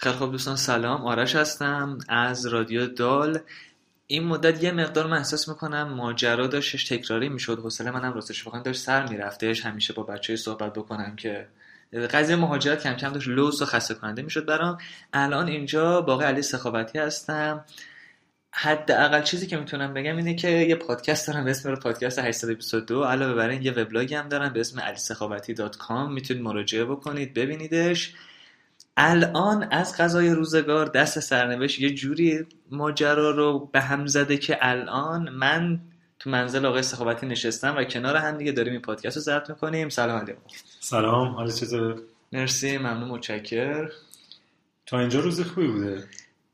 خیلی خوب دوستان سلام. آرش هستم از رادیو دال. این مدت یه مقدار من احساس می‌کنم ماجرا داشتش تکراری می‌شد. حوصله منم راستش واقعا داشت سر میرفتش. همیشه با بچه صحبت بکنم که قضیه مهاجرت کم کم داشت لوس و خسته کننده می‌شد برام. الان اینجا باقی علی سخاوتی هستم. حداقل چیزی که می‌تونم بگم اینه که یه پادکست دارم به اسم پادکست 822 علاوه بر این یه وبلاگی هم دارم به اسم alisekhabati.com می‌تونید مراجعه بکنید ببینیدش. الان از غذای روزگار دست سرنوشت یه جوری ماجرا رو به هم زده که الان من تو منزل آقای سخاوتی نشستم و کنار هم دیگه داریم این پادکست رو ضبط می‌کنیم. سلام علیکم سلام. حال چطور مرسی ممنون متشکر تا اینجا روز خوبی بوده؟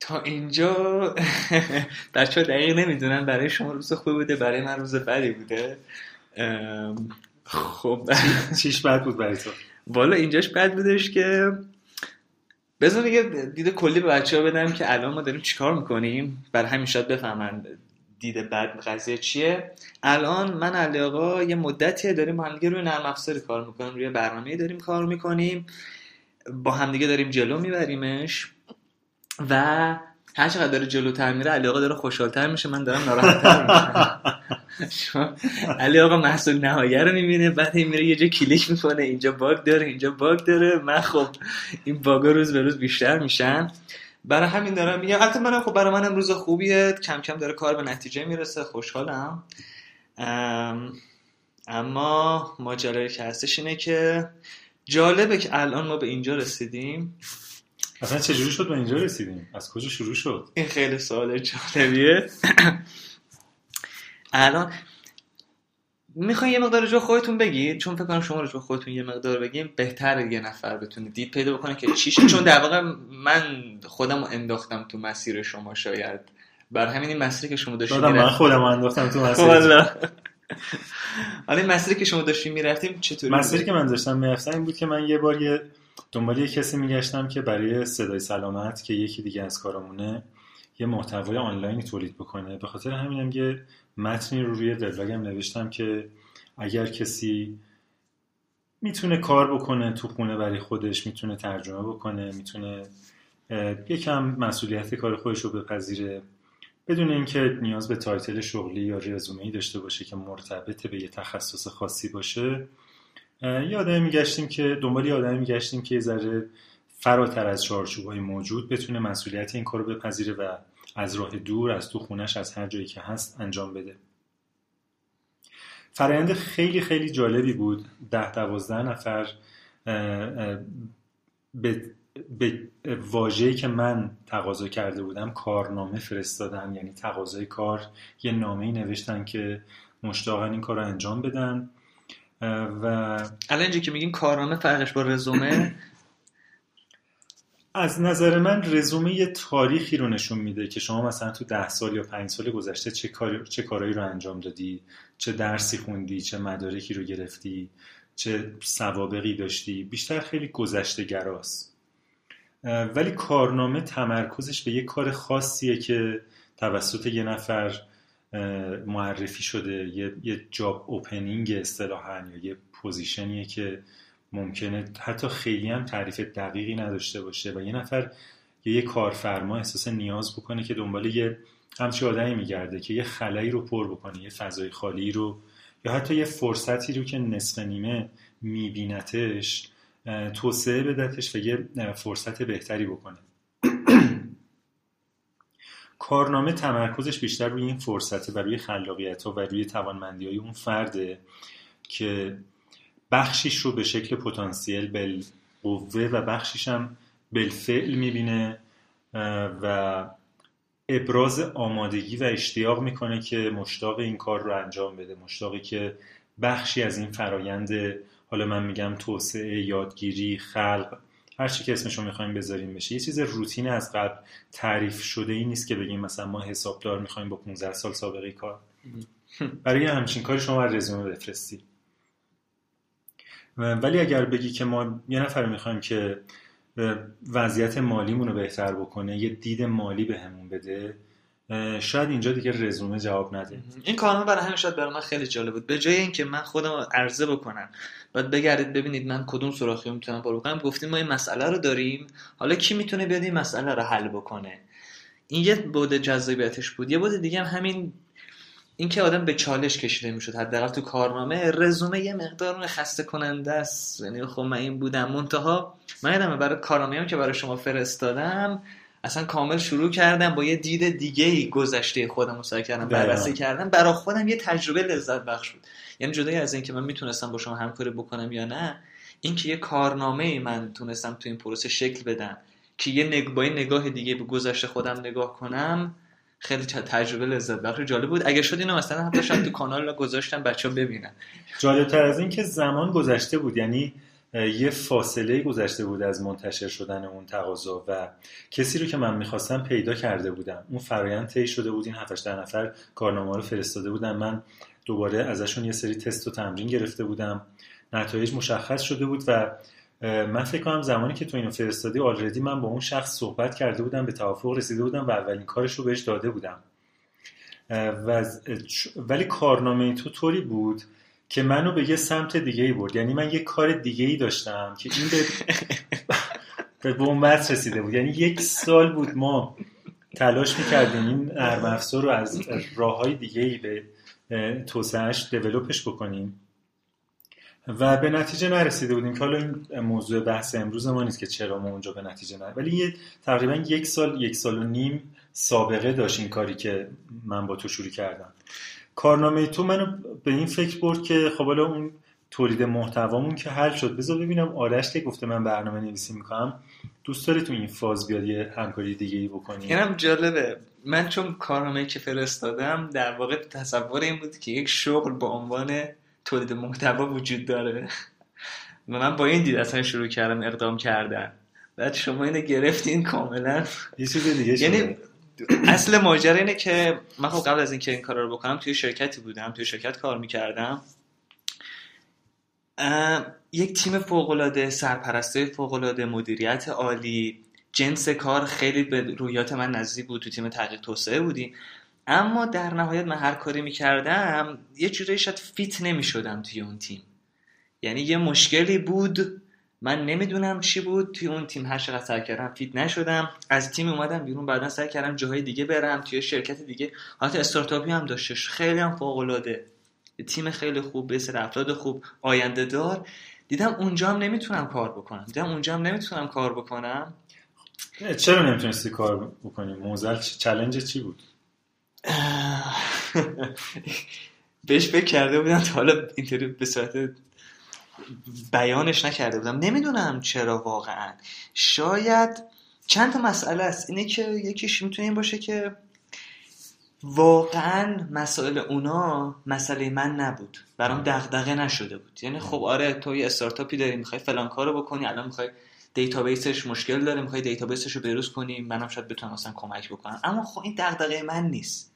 تا اینجا بچه دقیق نمی‌دونن برای شما روز خوبی بوده برای من روز بدی بوده. خب. چیش بد بود برای تو؟ والا اینجاش بد بودش که بذار یه دید کلی به بچه ها بدم که الان ما داریم چیکار می‌کنیم؟ برای همین شاید بفهمن دید بد قضیه چیه. الان من علی آقا یه مدتی داریم همدیگه روی نرم افزاری کار می‌کنیم روی برنامه داریم کار می‌کنیم. با همدیگه داریم جلو میبریمش. و هر چقدر داره جلوتر میره علی آقا داره خوشحالتر میشه من دارم ناراحتتر میشم. علی آقا محصول نهایه رو می‌بینه بعد این میره یه جا کلیک می‌کنه اینجا باگ داره اینجا باگ داره. من خب این باگا روز به روز بیشتر میشن. برای همین دارم میگم البته منم خب برای منم روز خوبیه. کم کم داره کار به نتیجه می‌رسه خوشحالم. اما ماجرای که هستش اینه که جالبه که الان ما به اینجا رسیدیم. اصلا چجوری شد به اینجا رسیدیم؟ از کجا شروع شد؟ این خیلی سوال جالبیه. الان می‌خوای یه مقدار جو خودتون بگید چون فکر کنم شما رو خودتون یه مقدار بگیم بهتر یه نفر بتونه دید پیدا بکنه که چیشه چون در واقع من خودم رو انداختم تو مسیر شما شاید. بر همین این مسیری که شما داشتید من خودم انداختم تو مسیر. حالا این مسیری که شما داشتیم می‌رفتیم چطوری مسیری که من داشتم می‌رفتم این بود که من یه بار یه دنبال یه کسی میگشتم که برای صدای سلامت که یکی دیگه از کارامونه یه محتوای آنلاینی تولید بکنه. به خاطر همینم یه متنی رو روی وبلاگم نوشتم که اگر کسی می‌تونه کار بکنه تو خونه برای خودش می‌تونه ترجمه بکنه می‌تونه یکم مسئولیت کار خودش رو بپذیره. بدون اینکه نیاز به تایتل شغلی یا رزومه داشته باشه که مرتبط به یه تخصص خاصی باشه یه آدمی میگشتیم که دنبال یه آدمی میگشتیم که یه ذره فراتر از چارچوبهای موجود بتونه مسئولیت این کار رو بپذیره و از راه دور از تو خونش از هر جایی که هست انجام بده. فرایند خیلی خیلی جالبی بود. ده دوازده نفر به, به واژه‌ای که من تقاضا کرده بودم کارنامه فرستادن. یعنی تقاضای کار یه نامه نوشتن که مشتاقن این کار رو انجام بدن. و الان اینجا که میگین کارنامه فرقش با رزومه؟ از نظر من رزومه یه تاریخی رو نشون میده که شما مثلا تو ده سال یا پنج سال گذشته چه, کار... چه کارهایی رو انجام دادی چه درسی خوندی چه مدارکی رو گرفتی چه سوابقی داشتی. بیشتر خیلی گذشته گراست ولی کارنامه تمرکزش به یه کار خاصیه که توسط یه نفر معرفی شده. یه, یه job opening اصطلاحا یا یه position یه که ممکنه حتی خیلی هم تعریف دقیقی نداشته باشه و یه نفر یا یه کارفرما احساس نیاز بکنه که دنبال یه همچی آدمی میگرده که یه خلایی رو پر بکنه یه فضای خالی رو یا حتی یه فرصتی رو که نصف نیمه میبینتش توسعه بدتش و یه فرصت بهتری بکنه. کارنامه تمرکزش بیشتر روی این فرصته و روی خلاقیت ها و روی توانمندی های اون فرده که بخشیش رو به شکل پتانسیل بالقوه و بخشیش هم بالفعل می‌بینه و ابراز آمادگی و اشتیاق می‌کنه که مشتاق این کار رو انجام بده مشتاقی که بخشی از این فرایند حالا من میگم توسعه یادگیری خلق هر چی که اسمشو می‌خوایم بذاریم بشه. یه چیز روتین از قبل تعریف شده ای نیست که بگیم مثلا ما حسابدار می‌خوایم با 15 سال سابقه کار. برای همچین کاری شما رزومه بفرستی. ولی اگر بگی که ما یه نفر می‌خوایم که وضعیت مالیمون رو بهتر بکنه یه دید مالی بهمون به بده شاید اینجا دیگه رزومه جواب نده. این کارنامه برای همین شاید برای من خیلی جالب بود. به جای اینکه من خودم عرضه بکنم بعد بگردید ببینید من کدوم سوراخی می‌تونم پر بکنم. گفتیم ما این مسئله رو داریم. حالا کی می‌تونه بیاد این مسئله رو حل بکنه؟ این یه بود جذابیتش بود. یه بود دیگه هم همین اینکه آدم به چالش کشیده می‌شد. حداقل تو کارنامه رزومه یه مقدار خسته کننده است. یعنی خب من این بودم. منتها من یادم برای کارنامه هم که برای شما فرستادم اصلا کامل شروع کردم با یه دید دیگه ای گذشته خودم رو سعی کردم بررسی کردم. برای خودم یه تجربه لذت بخش بود. یعنی جدای از اینکه من می‌تونستم با شما همکاری بکنم یا نه اینکه یه کارنامه ای من تونستم تو این پروسه شکل بدم که یه نگ... با یه نگاه دیگه به گذشته خودم نگاه کنم خیلی تجربه لذت بخش جالب بود. اگه شد اینو مثلا حتی شاید تو کانال گذاشتم بچه ببینن. جالب تر از این که زمان گذشته بود. یعنی یه فاصله گذشته بود از منتشر شدن اون تقاضا و کسی رو که من می‌خواستم پیدا کرده بودم. اون فرایند طی شده بود این 7 نفر کارنامه رو فرستاده بودم من دوباره ازشون یه سری تست و تمرین گرفته بودم. نتایج مشخص شده بود و من فکر کنم زمانی که تو اینو فرستادی آلردی من با اون شخص صحبت کرده بودم به توافق رسیده بودم و اولین کارش رو بهش داده بودم. و ولی کارنامه تو طوری بود که منو به یه سمت دیگه ای برد. یعنی من یه کار دیگه ای داشتم که این به به بومبست رسیده بود. یعنی یک سال بود ما تلاش می‌کردیم این نرم افزار رو از راه های دیگه ای به توسعهش دیولوپش بکنیم. و به نتیجه نرسیده بودیم که حالا این موضوع بحث امروز ما نیست که چرا ما اونجا به نتیجه نرسیدیم ولی یه تقریبا یک سال یک سال و نیم سابقه داشت این کاری که من با تو شروع کردم. کارنامه تو منو به این فکر برد که خب حالا اون تولید محتوامون که حل شد. بذار ببینم آرش که گفته من برنامه نویسی می‌کنم. دوست داری تو این فاز بیاد یه همکاری دیگه ای بکنی؟ اینم جالبه. من چون کارنامه که فرستادم در واقع تصور این بود که یک شغل با عنوان تولید محتوا وجود داره. و من با این دید اصلا شروع کردم اقدام کردن. بعد شما اینو گرفتین کاملا. یه چیز دیگه یعنی اصل ماجرا اینه که من خب قبل از اینکه این کار رو بکنم توی شرکتی بودم توی شرکت کار می‌کردم. یک تیم فوقالعاده سرپرستی فوقالعاده مدیریت عالی. جنس کار خیلی به رویای من نزدیک بود تو تیم تحقیق توسعه بودیم. اما در نهایت من هر کاری می‌کردم یه جوری شاید fit نمی‌شدم توی اون تیم. یعنی یه مشکلی بود من نمی‌دونم چی بود. توی اون تیم هر چقدر سعی کردم fit نشدم. از تیم اومدم بیرون بعدا سعی کردم جاهای دیگه برم. توی شرکت دیگه. حتی استارتاپی هم داشتش. خیلی هم فوق العاده تیم خیلی خوب به سر افراد خوب آینده دار دیدم اونجا هم نمی‌تونم کار بکنم. دیدم اونجا هم نمی‌تونم کار بکنم. چرا نمی‌تونستی کار بکنی؟ موزل چلنج چی بود؟ بهش فکر کرده بودم تا حالا اینطوری به صورت بیانش نکرده بودم. نمی‌دونم چرا واقعا. شاید چند تا مسئله است. اینه که یکیش می‌تونه این باشه که واقعا مسائل اونا مسئله من نبود. برام دغدغه نشده بود. یعنی خب آره تو یه استارتاپی داری می‌خوای فلان کارو بکنی الان می‌خوای database ش مشکل داره می‌خوای database ش رو بروز کنی منم شاید بتونم مثلا کمک بکنم. اما خب این دغدغه من نیست.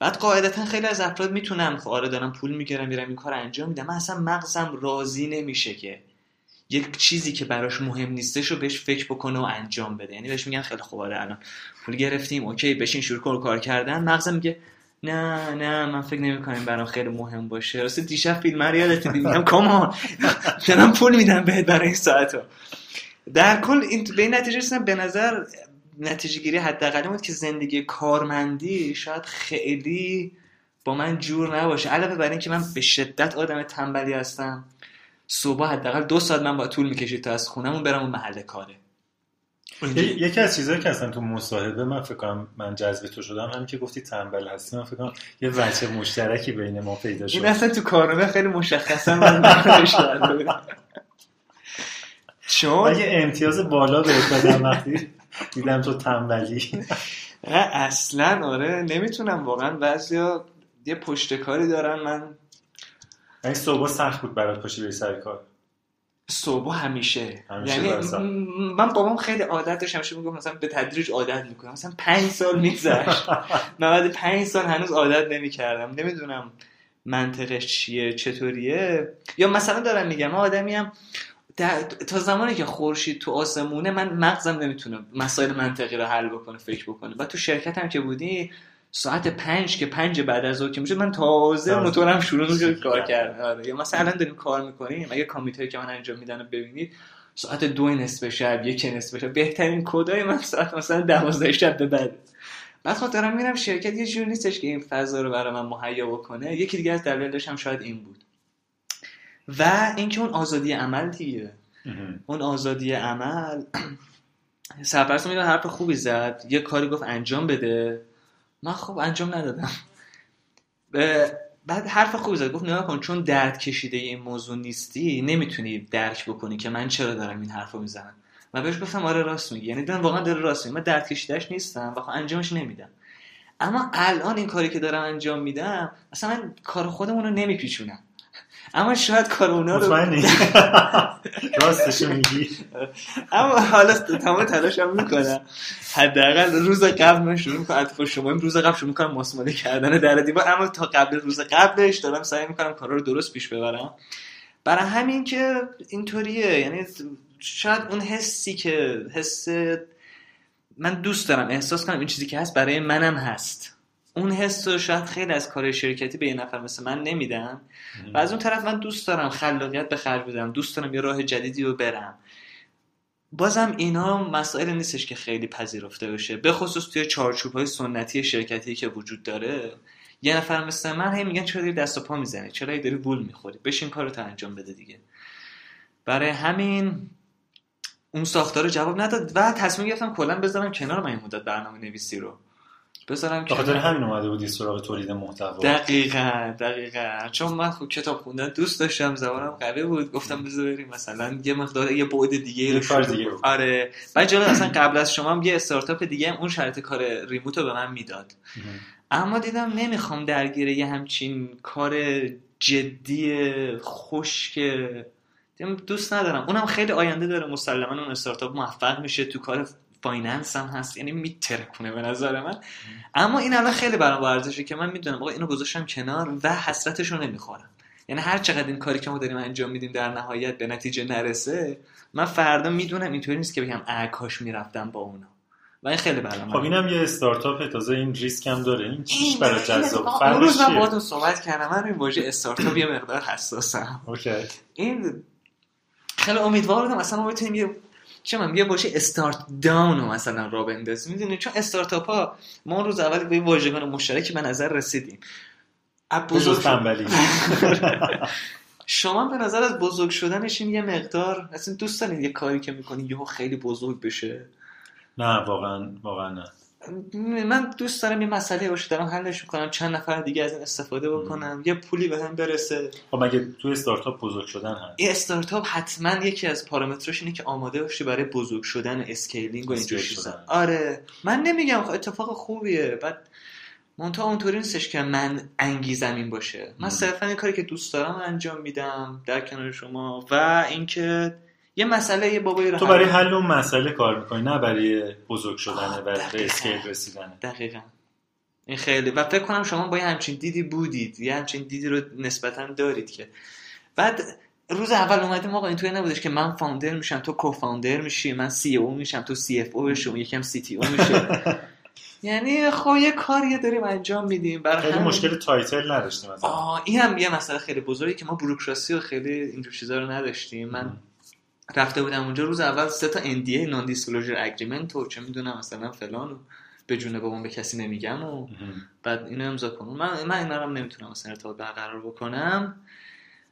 بعد قاعدتا خیلی از افراد می‌تونم خب آره دارم پول می‌گیرم میرم این کار انجام میدم من اصلا مغزم راضی نمیشه که یک چیزی که براش مهم نیستش رو بهش فکر بکنه و انجام بده. یعنی بهش میگن خیلی خوب آره الان پول گرفتیم اوکی بشین شروع کن کار کردن. مغزم میگه نه نه من فکر نمی کنم برام خیلی مهم باشه. راست دیشب فیلم رو یادت دیدم کامان دارم پول میدم بهت برای این ساعت در کل این به این نتیجه رسیدم به نظر نتیجه گیری حداقل بود که زندگی کارمندی شاید خیلی با من جور نباشه. علاوه بر اینکه من به شدت آدم تنبلی هستم صبح حداقل دو ساعت من با طول می‌کشید تا از خونمون برم اون محل کاره. یکی از چیزهایی که اصلا تو مصاحبه من فکر کنم من جذب تو شدم همین که گفتی تنبل هستی من فکر کنم یه وجه مشترکی بین ما پیدا شد. این اصلا تو کارنامه خیلی مشخصا من چون یه امتیاز بالا بهت دادم وقتی دیدم تو تنبلی. اصلا آره. نمی‌تونم واقعا. بعضیا یه پشتکاری دارن. من این صبح سخت بود برات پاشی بری سر کار؟ صبح همیشه, یعنی من بابام خیلی عادت داشت همیشه میگم مثلا به تدریج عادت می‌کنم. مثلا پنج سال میگذشت. من بعد پنج سال هنوز عادت نمی‌کردم. نمی‌دونم منطقش چیه چطوریه. یا مثلا دارم میگم آدمی هم در... تا زمانی که خورشید تو آسمونه من مغزم نمی‌تونه مسائل منطقی رو حل بکنه فکر بکنه. و تو شرکت هم که بودی ساعت پنج که پنج بعد از ظهر که میشه من تازه موتورم شروع میشه کار کرد. آره. یا مثلا الان داریم کار می‌کنیم اگه کامیتایی که من انجام میدن ببینید ساعت دو نصف شب یک نصف شب. بهترین کدای من ساعت مثلا دوازده شب به بعد. بعد خود دارم میرم شرکت یه جور نیستش که این فضا رو برای من مهیا بکنه. یکی دیگه از دلایلش هم شاید این بود. و اینکه اون آزادی عمل دیگه. اون آزادی عمل سرپرست میگه حرف خوبی زد. یه کاری گفت انجام بده. من خب انجام ندادم. بعد حرف خوبی زد. گفت نگاه کن چون درد کشیده این موضوع نیستی نمی‌تونی درک بکنی که من چرا دارم این حرفو می‌زنم. و بهش گفتم آره راست میگی. یعنی دارم واقعا داره راست میگی من درد کشیدهش نیستم و خب انجامش نمیدم. اما الان این کاری که دارم انجام میدم اصلا من کار خودمون رو نمیپیچونم. اما شاید کار اونا رو راستش میگی؟ اما حالا تمام تلاشم می‌کنم. حداقل روز قبل من شروع می‌کنم. اتفاق شما روز قبل شروع می‌کنم ماسمالی کردن در دیوار. اما تا قبل روز قبلش دارم سعی می‌کنم کارا رو درست پیش ببرم. برای همین که اینطوریه. یعنی شاید اون حسی که حس من دوست دارم. احساس کنم این چیزی که هست برای منم هست. اون حس رو شاید خیلی از کار شرکتی به یه نفر مثل من نمیدن. و از اون طرف من دوست دارم خلاقیت به خرج بدم دوست دارم یه راه جدیدی رو برم. بازم اینا مسائل نیستش که خیلی پذیرفته بشه به خصوص توی چارچوب های سنتی شرکتی که وجود داره یه نفر مثل من هی میگن چرا داری دست و پا می‌زنی؟ چرا داری بول می‌خوری؟ بشین کارتو انجام بده دیگه. برای همین اون ساختار جواب نداد و تصمیم گرفتم کلا بذارم کنار من این مدت برنامه نویسی رو. بذارم که خاطر همین اومده بودی سراغ تولید محتوا. دقیقا دقیقا. چون من خوب کتاب خوندن دوست داشتم زبانم قوی بود. گفتم بذار بریم مثلا یه مقدار یه بعد دیگه رو کار دیگه آره. بعد جالب اصلا قبل از شما هم یه استارتاپ دیگه هم اون شرط کار ریموت رو به من می‌داد. اما دیدم نمی‌خوام درگیر یه همچین کار جدی خشک. دوست ندارم. اونم خیلی آینده داره مسلما اون استارتاپ موفق میشه تو کار finance هم هست یعنی میترکونه به نظر من. اما این الان خیلی برام ارزشه که من می‌دونم آقا اینو گذاشتم کنار و حسرتش رو نمی‌خورم. یعنی هر چقدر این کاری که ما داریم انجام میدیم در نهایت به نتیجه نرسه من فردا می‌دونم اینطوری نیست که بگم اکاش می‌رفتم با اونا. و این خیلی برام خب اینم یه استارتاپ تازه این ریسک هم داره. این چیش برای جذاب؟ اون روز من باهاتون صحبت کردم. من این واژه استارتاپ یه مقدار حساسم. اوکی. این خیلی امیدوارم اصلا ما بتونیم یه چه من یه باشه استارت داون رو مثلا را بندازیم می‌دونی؟ چون استارتاپ ها ما اون روز اول به واژگان مشترکی به نظر رسیدیم. بزرگ شما به نظر از بزرگ شدنش این یه مقدار اصلا دوست دارید یه کاری که می‌کنی یهو خیلی بزرگ بشه؟ نه واقعا واقعا نه. من دوست دارم یه مسئله باشه دارم حلش می‌کنم چند نفر دیگه از این استفاده بکنم یه پولی به هم برسه. خب مگه تو استارتاپ بزرگ شدن هست؟ این استارتاپ حتما یکی از پارامترش اینه که آماده باشی برای بزرگ شدن scaling و اینجور چیزا. آره. من نمیگم خب اتفاق خوبیه بعد منتها اونطوری نیستش که من انگیزم این باشه. من صرفا این کاری که دوست دارم انجام میدم در کنار شما و اینکه یه مسئله یه بابایی رو تو برای حل اون مسئله کار می‌کنی نه برای بزرگ شدن و به scale رسیدن. دقیقا. این خیلی. و فکر کنم شما با یه همچین دیدی بودید یه همچین دیدی رو نسبتا دارید که. بعد روز اول اومدیم آقا اینطوری نبودش که من founder میشم تو co-founder میشی من CEO میشم تو CFO بشم یکم CTO میشه یعنی خب یه کاری داریم انجام میدیم. برای خیلی مشکل title نداشتیم آه این هم یه مسئله خیلی بزرگی که ما بروکراسی و خیلی اینجور چیزا رو نداشتیم. من رفته بودم اونجا. روز اول سه تا NDA non-disclosure agreement و چه می‌دونم مثلا فلان و به جون بابام به کسی نمیگم و بعد اینو امضا کنم من من اینا رو نمی‌تونم مثلا ارتباط برقرار بکنم.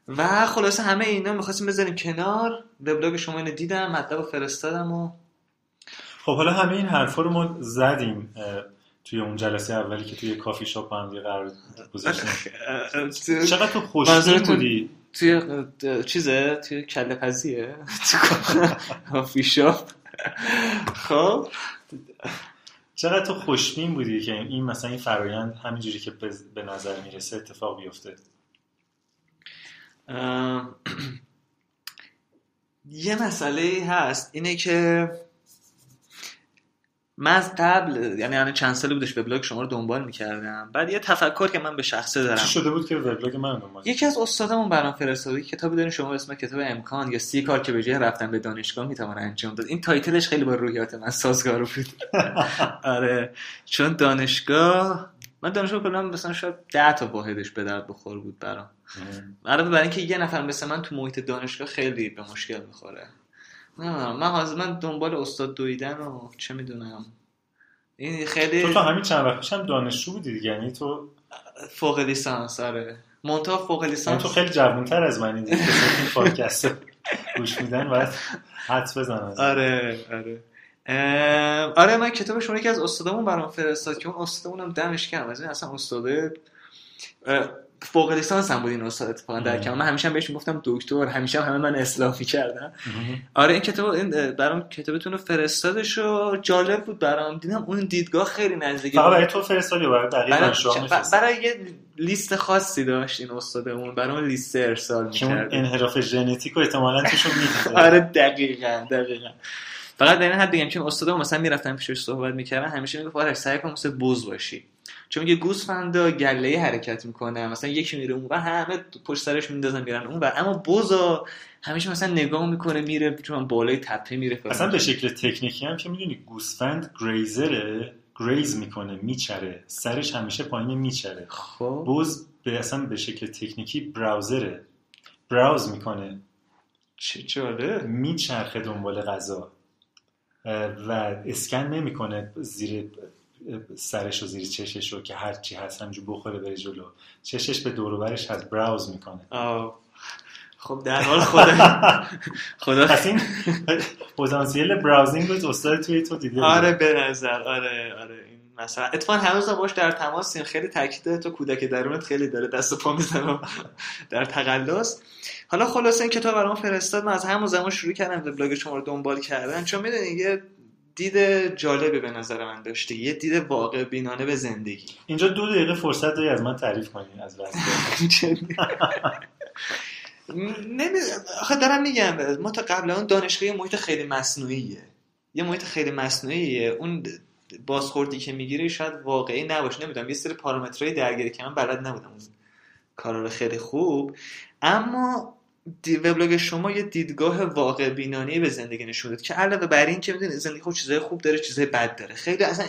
و خلاصه همه اینا می‌خواستیم بذاریم کنار. وبلاگ شما اینو دیدم مطلب فرستادم و خب حالا همه این حرفا رو ما زدیم توی اون جلسه اولی که توی کافی شاپ هم قرار گذاشتیم. چقدر تو خوشبین بودی؟ توی چیزه؟ توی کله پزیه شاپ. خب. چقدر تو خوشبین بودی که این مثلا این فرایند همینجوری که به نظر می‌رسه اتفاق بیفته؟ یه مسئله هست. اینه که من از قبل یعنی الان چند سالی بودش وبلاگ شما رو دنبال می‌کردم. بعد یه تفکر که من به شخصه دارم. چی شده بود که وبلاگ من دنبال یکی از استادمون برام فرستاد کتابی دارین شما اسم کتاب امکان یا سی کار که به جای رفتن به دانشگاه می‌توان انجام داد. این تایتلش خیلی با روحیات من سازگار بود. آره. چون دانشگاه من دانشگاه کلا مثلا شاید 10 تا واحدش به درد بخور بود برام. علاوه بر اینکه یه نفر مثل من تو محیط دانشگاه خیلی به مشکل می‌خوره. نه من حاضر من دنبال استاد دویدن و چه می‌دونم. این خیلی تو تا همین چند وقت پیش هم دانشجو بودی دیگه یعنی تو فوق لیسانس آره. مونتا فوق یعنی لیسانس تو خیلی جوانتر از که این پادکست گوش میدن باید حدس بزنن آره آره. آره من کتاب شما یکی از استادامون برام فرستاد که اون استادمون هم دمش گرم. از این اصلا استاده فوق لیسانس هم بود این استاد اتفاقا در من همیشه هم بهش می‌گفتم دکتر همیشه هم همه من اصلاحی کردم. آره این کتاب این برام کتابتون رو فرستادش و جالب بود برام. دیدم اون دیدگاه خیلی نزدیک. فقط برای تو فرستادی و برای برای؟ برای یه لیست خاصی داشت این استادمون. برای اون لیست ارسال می‌کرد انحراف ژنتیک رو احتمالاً توشون می‌دیده آره دقیقا دقیقا. فقط در این حد بگم چون استادا مثلا می‌رفتن پیشش صحبت می‌کردن همیشه می‌گفت آرش سعی کن مثل بز باشی. چون میگه گوسفندا گله حرکت می‌کنه مثلا یکی میره اون و همه پشت سرش میندازن میرن اون و اما بزا همیشه مثلا نگاه می‌کنه میره چون بالای تپه میره. اصلا به شکل تکنیکی هم که می‌دونی گوسفند گریزره گریز می‌کنه میچره. سرش همیشه پایین میچره. خب. بز به اصلا به شکل تکنیکی براوزره. براوز می‌کنه. چه جالب. میچرخه دنبال غذا. و اسکن نمی‌کنه زیر سرش و زیر چشش رو که هر چی هست همجور بخوره بره جلو. چشش به دور و برش هست براوز می‌کنه. آه. خب در حال خدا. خدا. پس این پتانسیل براوزینگ رو استاد توی تو دیده آره به نظر. آره آره این مثلا. اتفاقا هنوز باش در تماسیم خیلی تاکید داره تو کودک درونت خیلی داره دست و پا می‌زنه. در تقلص. حالا خلاصه این کتاب برام فرستاد. من از همون زمان شروع کردم وبلاگ شما رو دنبال کردن. چون می‌دونی یه دید جالبی به نظر من داشته یه دید واقع بینانه به زندگی. اینجا دو دقیقه فرصت داری از من تعریف کنی از نمی... آخه دارم میگم ما تا قبل اون دانشگاه یه محیط خیلی مصنوعیه. یه محیط خیلی مصنوعیه. اون بازخوردی که می‌گیره شاید واقعی نباشه. نمی‌دونم یه سری پارامترهای درگیری که من بلد نبودم اون کارا رو خیلی خوب. اما وبلاگ شما یه دیدگاه واقع بینانه به زندگی نشون داد که علاوه بر این که می‌دونید زندگی خود چیزای خوب داره چیزای بد داره. خیلی اصلا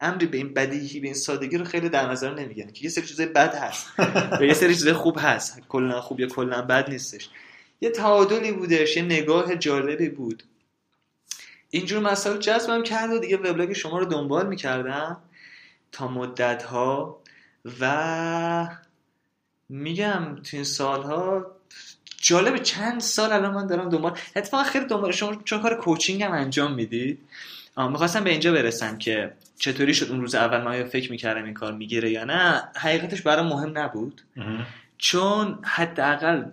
امری به این بدیهی به این سادگی رو خیلی در نظر نمی‌گیرن که یه سری چیزای بد هست. و یه سری چیزای خوب هست. کلا خوب یا کلا بد نیستش. یه تعادلی بودش یه نگاه جالبی بود. اینجور مسائل جذبم کرد و دیگه وبلاگ شما رو دنبال می‌کردم تا مدت ها و میگم تو این سالها جالب چند سال الان من دارم دنبال اتفاقا خیلی دنبال شما چون کار کوچینگ هم انجام می‌دید. می‌خواستم به اینجا برسم که چطوری شد اون روز اول من آیا فکر می‌کردم این کار می‌گیره یا نه. حقیقتش برام مهم نبود. چون حداقل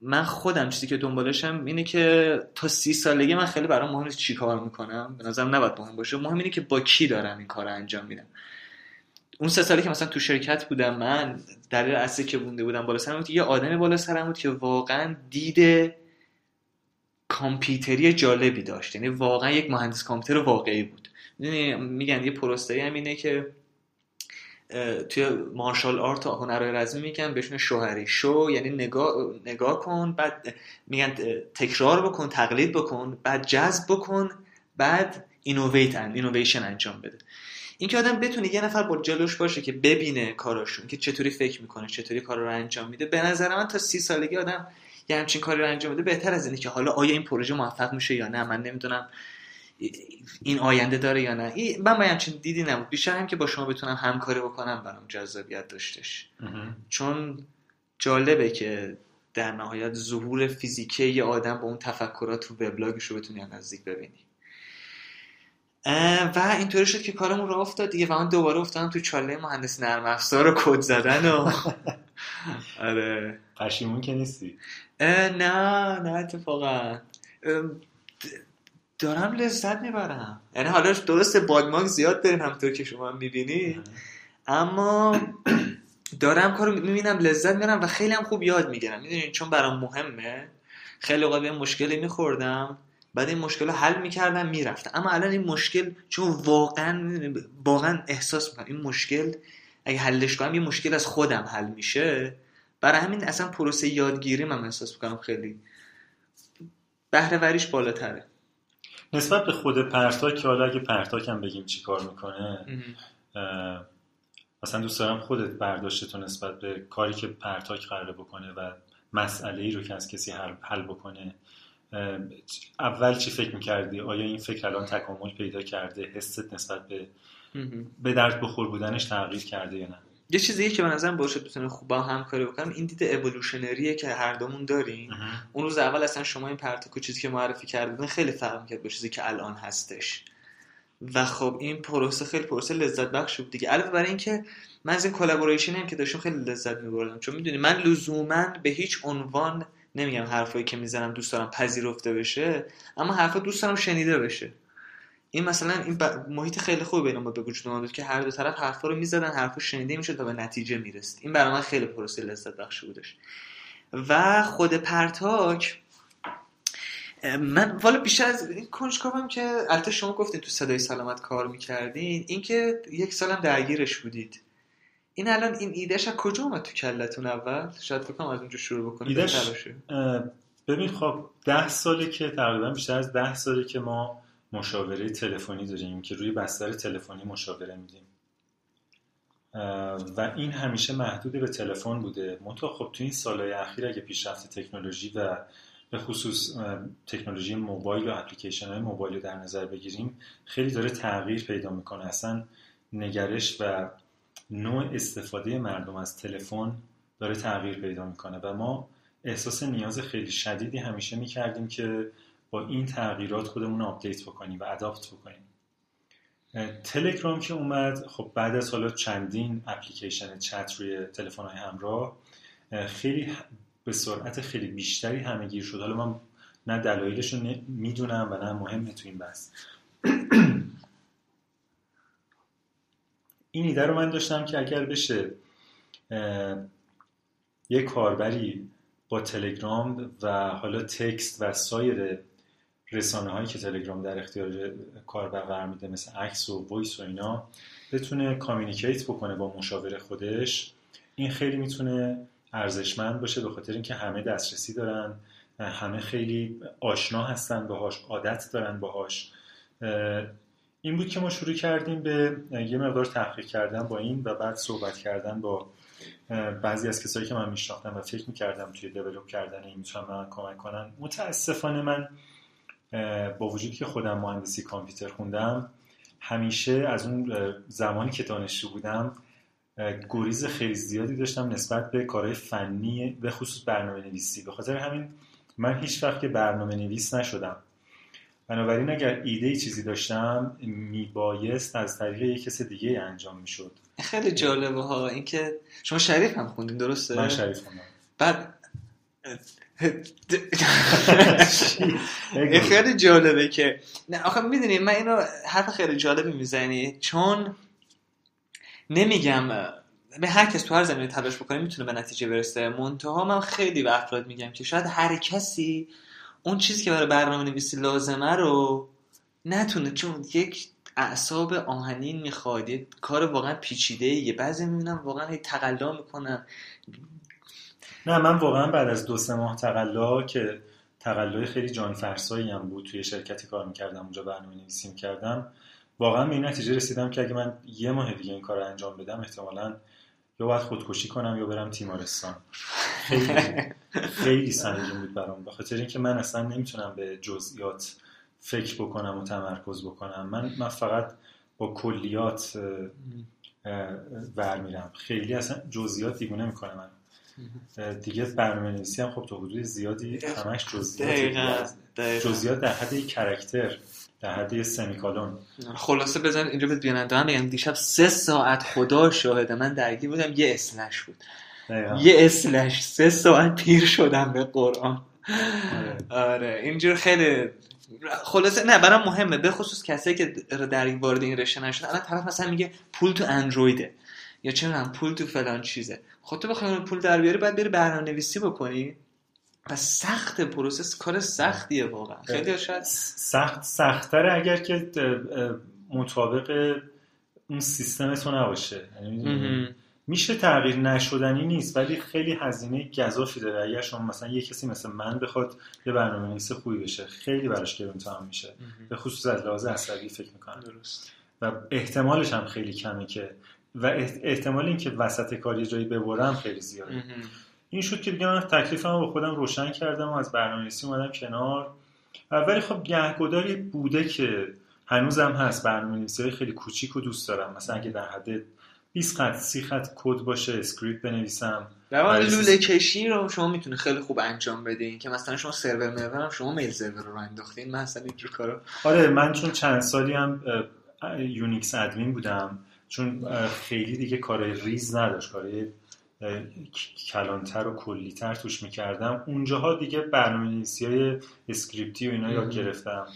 من خودم چیزی که دنبالشم اینه که تا سی سالگی من خیلی برام مهم نیست چی کار می‌کنم. به نظرم نباید مهم باشه. مهم اینه که با کی دارم این کار انجام میدم. اون سه سالی که مثلا تو شرکت بودم من دلیل اصلی که بونده بودم بالا سرم بود یه آدمی بالا سرم بود که واقعا دید کامپیوتری جالبی داشت. یعنی واقعا یک مهندس کامپیوتر واقعی بود. میگن یه پروسته هم اینه که توی مارشال آرت و هنرهای رزمی میگن بهشون شوهری. شو یعنی نگاه نگاه کن بعد میگن تکرار بکن تقلید بکن بعد جذب بکن بعد اینویت اینویشن انجام بده. اینکه آدم بتونه یه نفر با جلوش باشه که ببینه کاراشون که چطوری فکر می‌کنه چطوری کار رو انجام میده. به نظر من تا سی سالگی آدم یه همچین کاری رو انجام میده. بهتر از اینه که حالا آیا این پروژه موفق میشه یا نه. من نمی‌دونم این آینده داره یا نه. من با همچین دیدی نبود. بیشتر هم که با شما بتونم همکاری بکنم برام جذابیت داشتش. چون جالبه که در نهایت ظهور فیزیکی یه آدم با اون تفکرات رو وبلاگش رو بتونی نزدیک ببینی. و اینطوری شد که کارمون رو افتاد دیگه و من دوباره افتادم تو چاله مهندسی نرم افزار رو کد زدن و آره. پشیمون که نیستی. نه نه اتفاقا. دارم لذت می‌برم. یعنی حالا درسته باگ زیاد داریم همطور که شما می‌بینی. اما دارم کارو می‌بینم لذت می‌برم و خیلی هم خوب یاد می‌گیرم. می‌دونین چون برام مهمه. خیلی اوقات به مشکلی میخوردم. بعد این مشکل رو حل می‌کردم می‌رفتم اما الان این مشکل چون واقعا واقعا احساس می‌کنم این مشکل اگه حلش کنم یه مشکل از خودم حل میشه. برای همین اصلا پروسه یادگیری من احساس می‌کنم خیلی بهره وریش بالاتره. نسبت به خود پرتاک که حالا اگه پرتاک هم بگیم چی کار می‌کنه مثلا دوست دارم خودت برداشت تو نسبت به کاری که پرتاک قراره بکنه و مسئله ای رو که از کسی حل بکنه. اول چی فکر می‌کردی؟ آیا این فکر الان تکامل پیدا کرده؟ حست نسبت به به درد بخور بودنش تغییر کرده یا نه؟ یه چیزی که به نظرم باشه بتونه خوب با هم کاری بکنم این دید اِوولوشنریه که هر دومون داریم اون روز اول اصلا شما این پرتوکو چیزی که معرفی کردین خیلی فرق کرد با چیزی که الان هستش و خب این پروسه خیلی پروسه لذت بخش بود دیگه علاوه بر اینکه من از این collaboration هم که داشتم خیلی لذت می‌بردم چون می‌دونی من لزوما به هیچ عنوان نمیگم حرفایی که می‌زنم دوست دارم پذیرفته بشه اما حرفا دوست دارم شنیده بشه. این مثلا این محیط خیلی خوبی بین ما به وجود اومد که هر دو طرف حرفا رو می‌زدن حرفا شنیده می‌شد و به نتیجه می‌رسید این برای من خیلی پروسه لذت بخش بودش. و خود پرتاک من والا بیشتر از این کنجکاوم که البته شما گفتین تو صدای سلامت کار می‌کردین اینکه یک سالم درگیرش بودید. این الان این ایدهش از کجا اومد تو کلتون اول؟ شاید بکنم از اونجا شروع بکنیم ایدهش ببین خب ده ساله که تقریبا بیشتر از ده ساله که ما مشاوره تلفنی داریم که روی بستر تلفنی مشاوره میدیم. و این همیشه محدود به تلفن بوده. منتها خب تو این سالهای اخیر اگه پیشرفت تکنولوژی و به خصوص تکنولوژی موبایل و اپلیکیشن های موبایل رو در نظر بگیریم خیلی داره تغییر پیدا می‌کنه. اصلا نگرش و نوع استفاده مردم از تلفن داره تغییر پیدا می‌کنه و ما احساس نیاز خیلی شدیدی همیشه می‌کردیم که با این تغییرات خودمون update بکنیم و adapt بکنیم. تلگرام که اومد خب بعد از حالا چندین اپلیکیشن چت روی تلفن های همراه خیلی به سرعت خیلی بیشتری همه گیر شد. حالا من نه دلایلش رو می‌دونم و نه مهمه تو این بحث. این ایده رو من داشتم که اگر بشه یه کاربری با تلگرام و حالا text و سایر رسانه هایی که تلگرام در اختیار کاربر قرار میده مثل عکس و voice و اینا بتونه communicate بکنه با مشاور خودش. این خیلی می‌تونه ارزشمند باشه به خاطر اینکه همه دسترسی دارن همه خیلی آشنا هستن باهاش عادت دارن باهاش. این بود که ما شروع کردیم به یه مقدار تحقیق کردن با این و بعد صحبت کردن با بعضی از کسایی که من میشناختم و فکر می‌کردم توی دیولوب کردن این می‌تونن من کمک کنن. متاسفانه من با وجود که خودم مهندسی کامپیوتر خوندم همیشه از اون زمانی که دانشجو بودم گریز خیلی زیادی داشتم نسبت به کارهای فنی به خصوص برنامه نویسی به خاطر همین من هیچ وقت که برنامه نویس نشدم. بنابراین اگر ایده چیزی داشتم میبایست از طریق یک کس دیگه انجام می‌شد. خیلی جالبه ها. اینکه شما شریف هم خوندین درسته؟ من شریف خوندم. بعد خیلی جالبه که نه آخه می‌دونی من اینو حرف خیلی جالبی می‌زنی چون نمیگم به هر کس تو هر زمینه تلاش بکنه می‌تونه به نتیجه برسه. منتها من خیلی به افراد میگم که شاید هر کسی اون چیزی که برای برنامه نویسی لازمه رو نتونه چون یک اعصاب آهنین می‌خواد یه کار واقعا پیچیده یه بعضی می‌بینم واقعا تقلا می‌کنن. نه من واقعا بعد از دو سه ماه تقلا که تقلای خیلی جان فرسایی هم بود توی شرکتی کار می‌کردم اونجا برنامه نویسی می‌کردم واقعا به این نتیجه رسیدم که اگه من یه ماه دیگه این کار رو انجام بدم احتمالا یا باید خودکشی کنم یا برم تیمارستان. خیلی خیلی سنگین بود برام. به خاطر اینکه من اصلا نمی‌تونم به جزئیات فکر بکنم و تمرکز بکنم. من من فقط با کلیات ور میرم. خیلی اصلا جزئیات دیگونه می‌کنه من. دیگه برنامه نویسی هم خب تا حدود زیادی همش جزئیات جزئیات در حد یک کرکتر در حد سمیکالون. خلاصه بزن اینجا به بیننده هم بگم دیشب سه ساعت خدا شاهده من درگیر بودم یه اسلش بود. یه اسلش سه ساعت پیر شدم به قرآن. آره, آره. اینجور خیلی خلاصه نه برام مهمه. به خصوص کسایی که در وارد این رشته نشدن. الان طرف مثلا میگه پول تو اندرویده. یا چه پول تو فلان چیزه. خب تو بخوای پول در بیاری باید بری برنامه نویسی بکنی. و سخت process کار سختیه واقعا. خیلی. شاید سخت سختره اگر که مطابق اون سیستم تو نباشه. یعنی میشه تغییر نشدنی نیست ولی خیلی هزینه گزافی داره. اگر شما مثلا یه کسی مثل من بخواد یه برنامه نویس خوبی بشه خیلی براش گرون تمام میشه. به خصوص از لحاظ عصبی فکر می‌کنم. درست. و احتمالش هم خیلی کمه که و احتمال اینکه وسط کاری جایی ببرم خیلی زیاده. این شد که دیگه من تکلیفم با خودم روشن کردم و از برنامه‌نویسی اومدم کنار. ولی خب گهگداری بوده که هنوزم هست برنامه‌نویسی خیلی کوچیک و دوست دارم. مثلا اگه در حد 20 خط 30 خط کد باشه script بنویسم. در لوله کشی رو شما می‌تونه خیلی خوب انجام بدین که مثلا شما سرور مرور شما mail server رو انداختین. من اصلا اینجور کارو آره من چون چند سالی هم Unix admin بودم چون خیلی دیگه کار ریز نداشت کار کلان‌تر و کلی‌تر توش می‌کردم. اونجاها دیگه برنامه نویسی های script ی و اینا یاد گرفتم.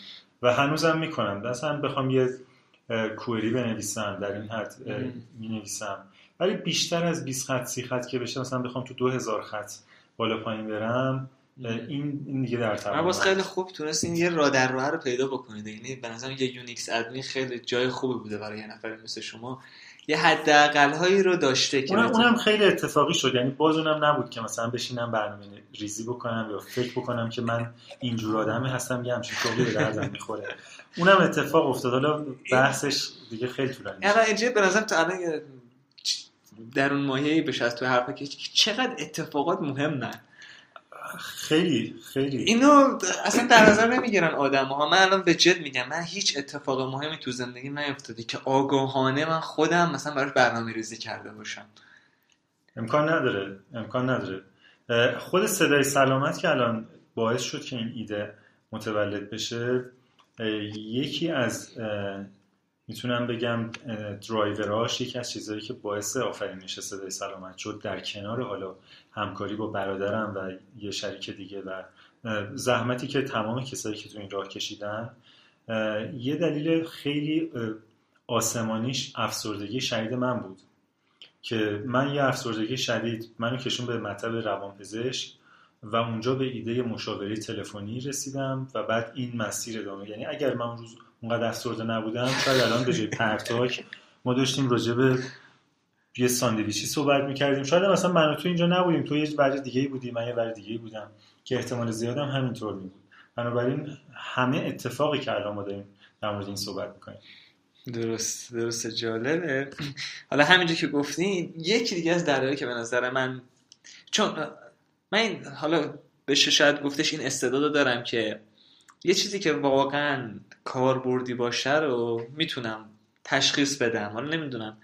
و هنوزم می‌کنم. مثلا بخوام یه query بنویسم در این حد می نویسم ولی بیشتر از 20 خط 30 خط که بشه مثلا بخوام تو 2000 خط بالا پایین برم این این دیگه در توان باز خیلی خوب تونستین یه راه در راه رو پیدا بکنید. یعنی به نظرم یه Unix admin خیلی جای خوبی بوده برای یه نفر مثل شما. یه حداقل هایی رو داشته که اونم, اونم خیلی اتفاقی شد. یعنی باز اونم نبود که مثلا بشینم برنامه ریزی بکنم یا فکر بکنم که من اینجور آدمی هستم یه همچین شغلی به دردم می‌خوره. اونم اتفاق افتاد. حالا بحثش دیگه خیلی طولانی یعنی اینجا به نظرم تو الان در اون ماهی بشه از تو حرفا که چقدر اتفاقات مهم نه خیلی خیلی. اینو اصلا در نظر نمی‌گیرن آدم ها من الان به جد میگم من هیچ اتفاق مهمی تو زندگی نیفتاده که آگاهانه من خودم مثلا براش برنامه ریزی کرده باشم. امکان نداره امکان نداره. خود صدای سلامت که الان باعث شد که این ایده متولد بشه یکی از می‌تونم بگم درایوراش یکی از چیزهایی که باعث آفرینش صدای سلامت شد در کنار حالا همکاری با برادرم و یه شریک دیگه و زحمتی که تمام کسایی که تو این راه کشیدن یه دلیل خیلی آسمانیش افسردگی شدید من بود که من یه افسردگی شدید منو کشون به مطب روانپزشک و اونجا به ایده مشاوره تلفنی رسیدم و بعد این مسیر ادامه یعنی اگر من روز اونقدر افسرده نبودم شاید الان به جای پرتاک ما داشتیم راجع به یه ساندویچی صحبت می‌کردیم. شاید مثلا من تو اینجا نبودیم. تو یه بر دیگه بودی من یه بر دیگه بودم که احتمال زیادم همینطور می بود. بنابراین همه اتفاقی که الان ما داریم در مورد این صحبت می‌کنیم. درست درست. جالبه. حالا همینجا که گفتین یکی دیگه از دلایلی که به نظر من چون من حالا بشه شاید گفتش این استعداد دارم که یه چیزی که واقعا کاربردی باشه رو می‌تونم تشخیص بدم. حالا نمی‌دونم.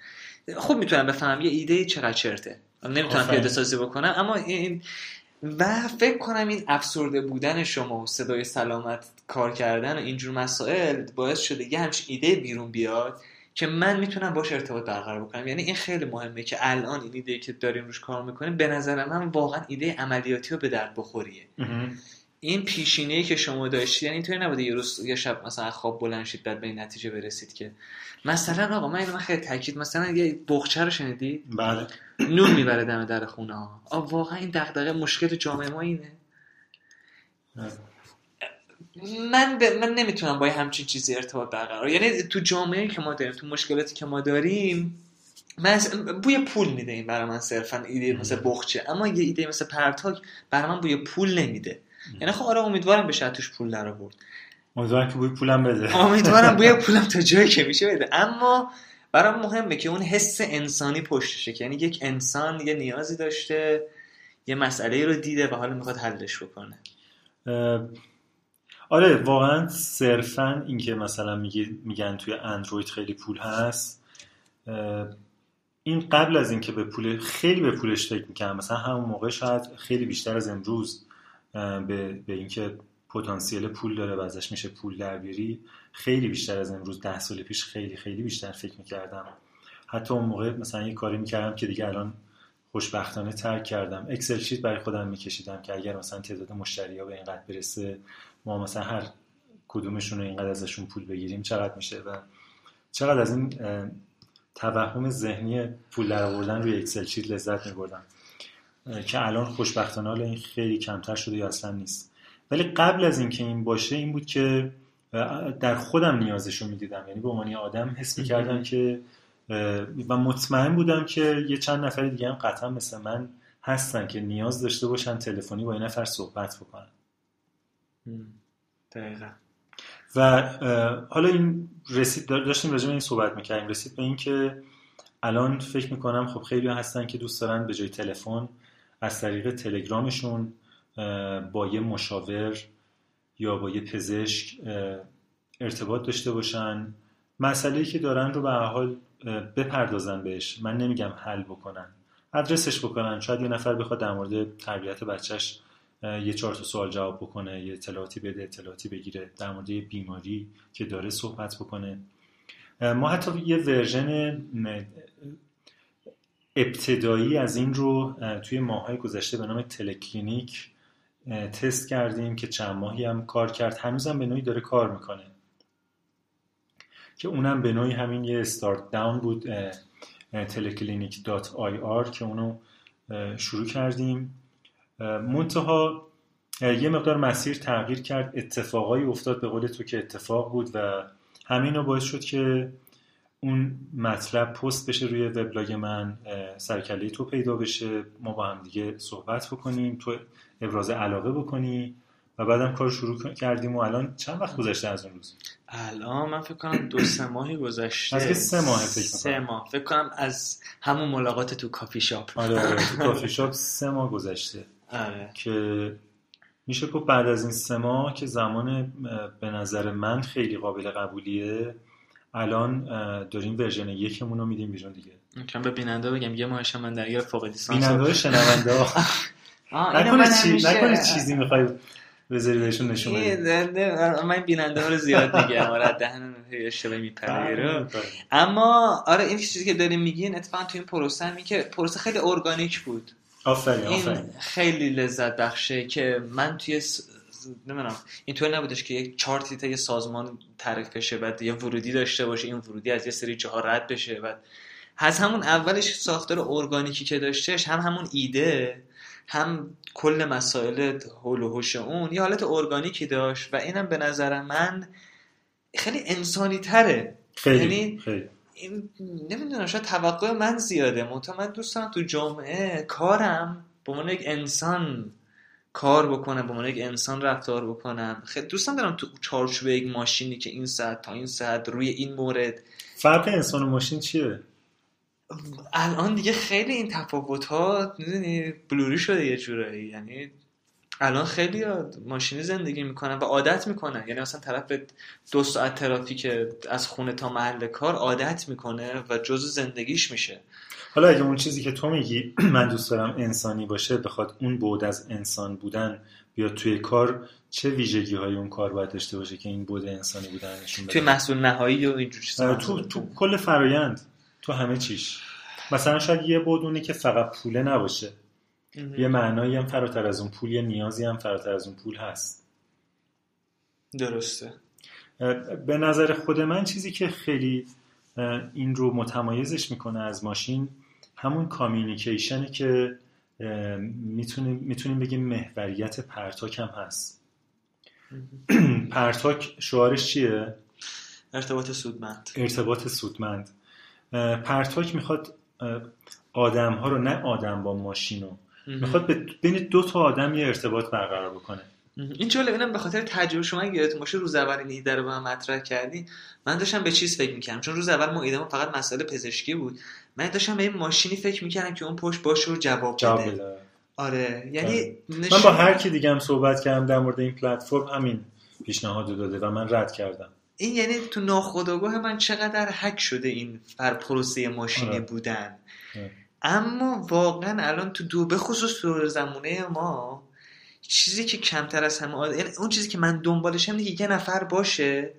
خوب می‌تونم بفهمم یه ایده چقدر چرته. نمی‌تونم پیاده سازی بکنم اما این و فکر کنم این افسرده بودن شما و صدای سلامت کار کردن و اینجور مسائل باعث شده یه همچین ایده بیرون بیاد که من می‌تونم باش ارتباط برقرار بکنم. یعنی این خیلی مهمه که الان این ایده که داریم روش کار می‌کنیم به نظر من واقعا ایده عملیاتی رو به درد بخوریه. این پیشینه که شما داشتید یعنی اینطوری نبوده یه روز یه شب مثلا خواب بلند شید بعد به این نتیجه برسید که مثلا آقا من اینو من خیلی تاکید مثلا یه بخچه رو شنیدید؟ بله. نون می‌بره دم در خونه ها. واقعا این دغدغه مشکل جامعه ما اینه. من ب... من نمی‌تونم با همچین چیزی ارتباط برقرار. یعنی تو جامعه که ما داریم تو مشکلاتی که ما داریم من بوی پول میده این برای من صرفا ایده مثل بخچه. اما یه ایده مثل پرتاک برای من بوی پول نمیده. یعنی خب آره امیدوارم بشه توش پول در آورد. امیدوارم که بوی پولم بده. امیدوارم بوی پولم تا جایی که میشه بده. اما برام مهمه که اون حس انسانی پشتشه که یعنی یک انسان یه نیازی داشته یه مسئله رو دیده و حالا می‌خواد حلش بکنه. آره واقعا صرفا اینکه مثلا میگن توی اندروید خیلی پول هست این قبل از اینکه به پول خیلی به پولش فکر می‌کنم. مثلا همون موقع شاید خیلی بیشتر از امروز به, به اینکه پتانسیل پول داره و ازش میشه پول در بیاری خیلی بیشتر از امروز ده سال پیش خیلی خیلی بیشتر فکر می‌کردم. حتی اون موقع مثلا یه کاری می‌کردم که دیگه الان خوشبختانه ترک کردم. اکسل شیت برای خودم میکشیدم که اگر مثلا تعداد مشتری ها به اینقدر برسه ما مثلا هر کدومشون رو اینقدر ازشون پول بگیریم چقدر میشه و چقدر از این توهم ذهنی پول در آوردن روی اکسل شیت لذت میبردم. که الان خوشبختانه حالا این خیلی کمتر شده یا اصلا نیست. ولی قبل از اینکه این باشه این بود که در خودم نیازش رو می‌دیدم. یعنی به عنوان آدم حس می‌کردم که و مطمئن بودم که یه چند نفر دیگه هم قطعا مثل من هستن که نیاز داشته باشن تلفنی با این نفر صحبت بکنن. دقیقا. و حالا این رسید داشتیم راجع این صحبت می‌کردیم. رسید به این که الان فکر می‌کنم خب خیلی هستن که دوست دارن به جای تلفن از طریق تلگرامشون با یه مشاور یا با یه پزشک ارتباط داشته باشن. مسئله که دارن رو به حال بپردازن بهش. من نمیگم حل بکنن ادرسش بکنن. شاید یه نفر بخواد در مورد تربیت بچهش یه چهار تا سوال جواب بکنه یه اطلاعاتی بده اطلاعاتی بگیره در مورد بیماری که داره صحبت بکنه. ما حتی یه ورژن ابتدایی از این رو توی ماهای گذشته به نام تلکلینیک تست کردیم که چند ماهی هم کار کرد. هنوزم به نوعی داره کار می‌کنه. که اونم به نوعی همین یه استارت داون بود teleclinic.ir که اونو شروع کردیم. منتها یه مقدار مسیر تغییر کرد. اتفاقایی افتاد به قول تو که اتفاق بود و همین رو باعث شد که اون مطلب پست بشه روی وبلاگ من سرکله تو پیدا بشه ما با هم دیگه صحبت بکنیم تو ابراز علاقه بکنی و بعدم کار شروع کردیم و الان چند وقت گذشته از اون روز؟ الان من فکر کنم دو سه ماهی گذشته. از که سه ماه فکر سه ماه. فکر کنم از همون ملاقات تو کافی شاپ. آره آره تو کافی شاپ سه ماه گذشته. آره. که میشه گفت بعد از این سه ماه که زمان به نظر من خیلی قابل قبولیه الان داریم ورژن یکمون رو میدیم بیرون دیگه. کم به بیننده بگم یه ماهش من در یه فوق لیسانس بیننده شنونده. نکنه چی... نکنه چیزی می‌خوای بذاری بهشون نشون بدی. من بیننده ها رو زیاد میگم. آره دهن اشتباهی میپره رو اما آره این چیزی که داریم میگین اتفاقا تو این پروسه هم که پروسه خیلی ارگانیک بود. آفرین این خیلی لذت بخشه که من توی. نمی‌دونم. اینطور نبودش که یک چارتی تا یه سازمان تعریف بشه بعد یه ورودی داشته باشه این ورودی از یه سری جاها رد بشه بعد از همون اولش ساختار ارگانیکی که داشتش هم همون ایده هم کل مسائل هول و اون یه حالت ارگانیکی داشت و اینم به نظر من خیلی انسانی تره خیلی یعنی خیلی. این نمی‌دونم شاید توقع من زیاده. منتها من دوست دارم تو جامعه کارم به عنوان یک انسان کار بکنم به عنوان یک انسان رفتار بکنم خیلی دوستم دارم تو چارچوب یک ماشینی که این ساعت تا این ساعت روی این مورد فرق انسان و ماشین چیه؟ الان دیگه خیلی این تفاوت ها می‌دونی بلوری شده یه جورایی. یعنی الان خیلی ماشینی زندگی می‌کنن و عادت می‌کنن یعنی مثلا طرف دو ساعت ترافیک از خونه تا محل کار عادت می‌کنه و جزء زندگیش میشه. حالا اگه اون چیزی که تو میگی من دوست دارم انسانی باشه بخواد اون بود از انسان بودن بیاد توی کار چه ویژگی های اون کار باید داشته باشه که این بود انسانی بودن نشون توی محصول نهایی و اینجور چیزا؟ تو تو کل فرایند تو همه چیش. مثلا شاید یه بود که فقط پوله نباشه. یه معنایی هم فراتر از اون پول یه نیازی هم فراتر از اون پول هست. درسته. به نظر خود من چیزی که خیلی این رو متمایزش می‌کنه از ماشین همون communication ی که می‌تونیم می‌تونیم بگیم محوریت پرتاک هم هست. پرتاک شعارش چیه؟ ارتباط سودمند. ارتباط سودمند. پرتاک می‌خواد آدم ها رو نه آدم با ماشین رو می‌خواد بین دو تا آدم یه ارتباط برقرار بکنه. این جالب اینم به خاطر تجربه شما گرفتیم باشه روز اول این ایده رو به من مطرح کردی. من داشتم به چیز فکر می‌کردم. چون روز اول ما ایده فقط مسئله پزشکی بود. من داشتم به این ماشینی فکر می‌کردم که اون پشت باشه و جواب, جواب بده. آره یعنی نشون... من با هر کی دیگه هم صحبت کردم در مورد این پلتفرم همین پیشنهاد داده و من رد کردم. این یعنی تو ناخودآگاه من چقدر هک شده این بر پروسه ماشینی آره. بودن. آره. اما واقعا الان تو دو به خصوص تو زمونه ما چیزی که کمتر از همه آد... یعنی اون چیزی که من دنبالشم دیگه یه نفر باشه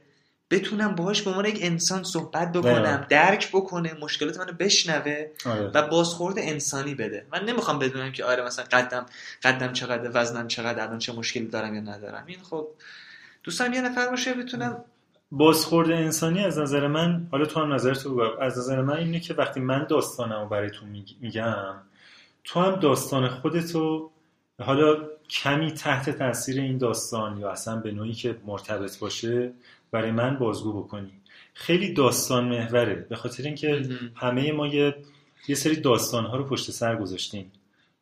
بتونم باهاش به عنوان یک انسان صحبت بکنم درک بکنه مشکلات منو بشنوه آره. و بازخورد انسانی بده. من نمی‌خوام بدونم که آره مثلا قدم قدم چقدر وزنم چقدر الان چه مشکلی دارم یا ندارم. این خب دوستم یه نفر باشه بتونم بازخورد انسانی از نظر من حالا تو هم نظر تو از نظر من اینه که وقتی من داستانم رو برای تو میگم تو هم داستان خودتو حالا کمی تحت تاثیر این داستان یا اصلا به نوعی که مرتبط باشه برای من بازگو بکنی خیلی داستان محوره. به خاطر اینکه همه ما یه, یه سری داستان ها رو پشت سر گذاشتیم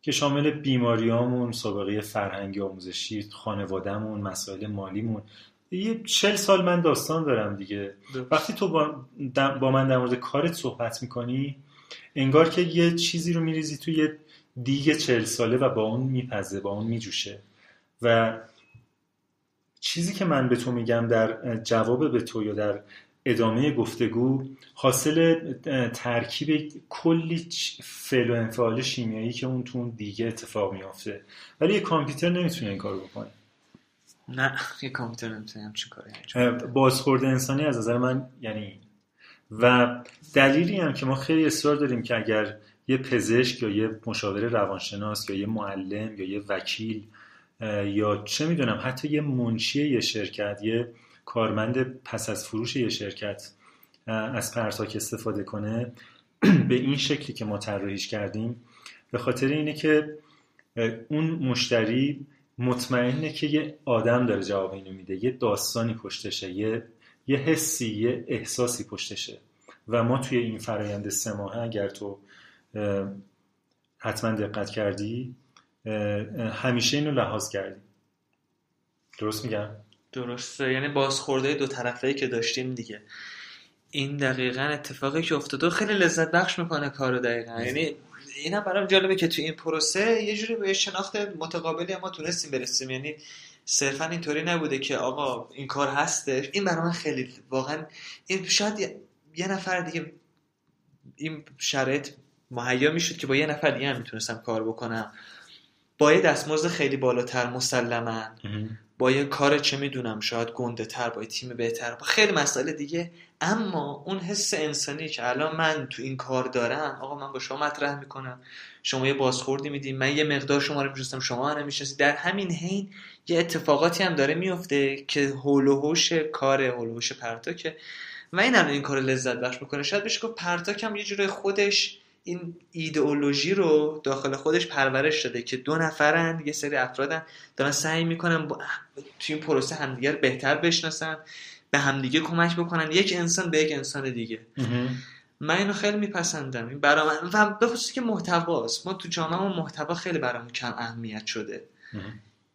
که شامل بیماریامون سابقه فرهنگی آموزشی خانوادهمون مسائل مالیمون. یه چل سال من داستان دارم دیگه. وقتی تو با, با من در مورد کارت صحبت می‌کنی انگار که یه چیزی رو میریزی توی یه دیگه چل ساله و با اون میپزه با اون میجوشه. و چیزی که من به تو میگم در جواب به تو یا در ادامه گفتگو حاصل ترکیب کلی فعل و انفعال شیمیایی که اون تو دیگه اتفاق میافته. ولی یه کامپیوتر نمی‌تونه این کارو بکنه نه یه کامپیوتر نمی‌تونه همچین کاری بازخورد انسانی از نظر من یعنی و دلیلی هم که ما خیلی اصرار داریم که اگر یه پزشک یا یه مشاور روانشناس یا یه معلم یا یه وکیل یا چه می‌دونم حتی یه منشی یه شرکت یه کارمند پس از فروش یه شرکت از پرتاک استفاده کنه به این شکلی که ما طراحیش کردیم. به خاطر اینه که اون مشتری مطمئنه که یه آدم داره جواب اینو میده یه داستانی پشتشه یه یه حسی یه احساسی پشتشه. و ما توی این فرایند سه ماهه اگر تو حتما دقت کردی. همیشه اینو لحاظ کردی. درست میگم؟ درسته. یعنی بازخورده دو طرفه که داشتیم دیگه. این دقیقا اتفاقی که افتاده خیلی لذت بخش می‌کنه کارو دقیقا. یعنی این هم برام جالبه که تو این پروسه یه جوری به شناخت متقابلی ما تونستیم برسیم. یعنی صرفا اینطوری نبوده که آقا این کار هستش این برای من خیلی واقعا این شاید یه نفر دیگه این شرایط مهیا می‌شد که با یه نفر دیگه هم می‌تونستم کار بکنم. با یه دستمزد خیلی بالاتر مسلما با یه کار چه می‌دونم شاید گنده تر با یه تیم بهتر. با خیلی مسائل دیگه. اما اون حس انسانی که الان من تو این کار دارم آقا من با شما مطرح می‌کنم. شما یه بازخوردی میدیم من یه مقدار شما رو میشستم شما رو در همین حین یه اتفاقاتی هم داره میفته که هول و کار هول و پرتاکه. و این الان این کار لذت بخش می‌کنه. شاید بشه گفت پرتاک هم یه جوری خودش این ایدئولوژی رو داخل خودش پرورش داده که دو نفرن یه سری افرادن دارن سعی می‌کنن با... توی این پروسه همدیگر بهتر بشناسن به همدیگه کمک بکنن. یک انسان به یک انسان دیگه. من اینو خیلی میپسندم. این برای من و به که محتواست. ما تو جامعه محتوا خیلی برامون کم اهمیت شده.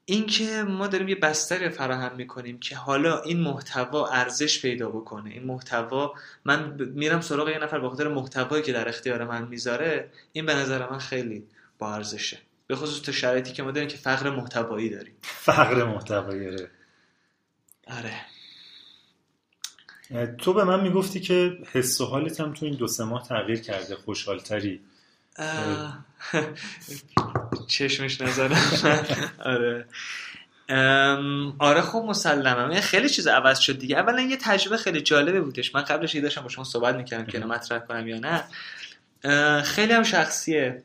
اینکه ما داریم یه بستر فراهم می‌کنیم که حالا این محتوا ارزش پیدا بکنه. این محتوا من میرم سراغ یه نفر به خاطر محتوایی که در اختیار من می‌ذاره این به نظر من خیلی با ارزشه. به خصوص تو شرایطی که ما داریم که فقر محتوایی داریم. فقر محتوایی آره. تو به من می‌گفتی که حس و حالت هم تو این دو سه ماه تغییر کرده خوشحالتری. چشمش نزدم آره. آره خب مسلمم. خیلی چیز عوض شد دیگه. اولا یه تجربه خیلی جالبه بودش. من قبلش یه داشتم با شما صحبت می‌کردم که مطرح کنم یا نه. خیلی هم شخصیه.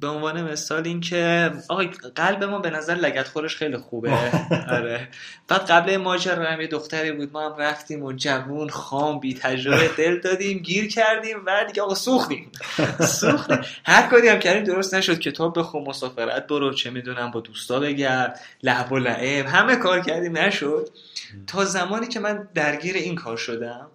به عنوان مثال اینکه آقا قلب ما به نظر لگت خورش خیلی خوبه. آره. بعد قبل ماجرا هم یه دختری بود ما هم رفتیم و جوون خام بی تجربه دل دادیم گیر کردیم و دیگه آقا سوختیم. سوختیم. هر کاری هم کردیم درست نشد کتاب بخون مسافرت برو چه می‌دونم با دوستا بگرد لعب و لعب. همه کار کردیم نشد. تا زمانی که من درگیر این کار شدم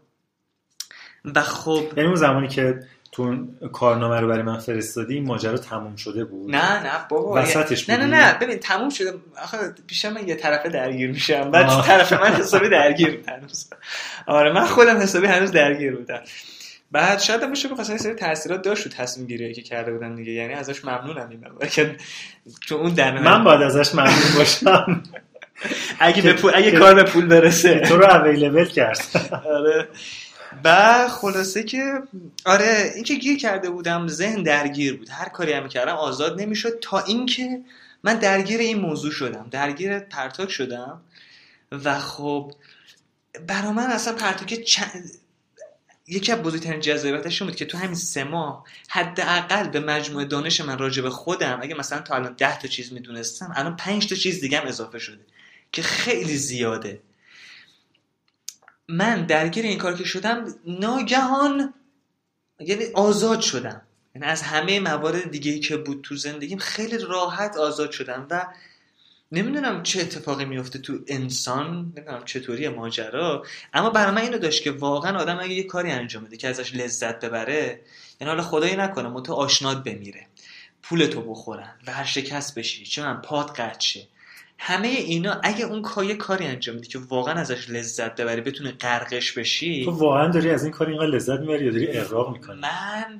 و خب یعنی اون زمانی که تو کارنامه رو برای من فرستادی این ماجرا تموم شده بود؟ نه نه بابا وسطش نه نه نه ببین تموم شده آخه پیش من یه طرفه درگیر میشم بعد طرف من حسابی درگیر بود هنوز. آره من خودم حسابی هنوز درگیر بودم. بعد شاید بشه گفت اصلا سری تاثیرات داشت تو تصمیم گیری که کرده بودم دیگه یعنی ازش ممنونم این که چون اون در من باید ازش ممنون باشم. اگه به پول اگه کار به پول برسه. تو رو اویلیبل کرد. آره. و خلاصه که آره اینکه گیر کرده بودم ذهن درگیر بود. هر کاری هم کردم آزاد نمی‌شد تا اینکه من درگیر این موضوع شدم درگیر پرتاک شدم. و خب برا من اصلا پرتاک چند... یکی از بزرگترین جذابیتش بود که تو همین سه ماه حداقل به مجموع دانش من راجع به خودم اگه مثلا تا الان ده تا چیز می‌دونستم الان پنج تا چیز دیگه هم اضافه شده که خیلی زیاده. من درگیر این کار که شدم ناگهان یعنی آزاد شدم. یعنی از همه موارد دیگه که بود تو زندگیم خیلی راحت آزاد شدم و نمی‌دونم چه اتفاقی میفته تو انسان نمی‌دونم چطوری ماجرا اما برای من اینو داشت که واقعا آدم اگه یه کاری انجام بده که ازش لذت ببره یعنی حالا خدایی نکنه متو آشنات بمیره پولتو بخورن و شکست بشی چه من پاد قطع شه. همه اینا اگه اون کار کاری انجام میدی که واقعا ازش لذت ببری بتونه غرقش بشی. تو واقعا داری از این کار اینقدر لذت می‌بری یا داری اغراق می‌کنی؟ من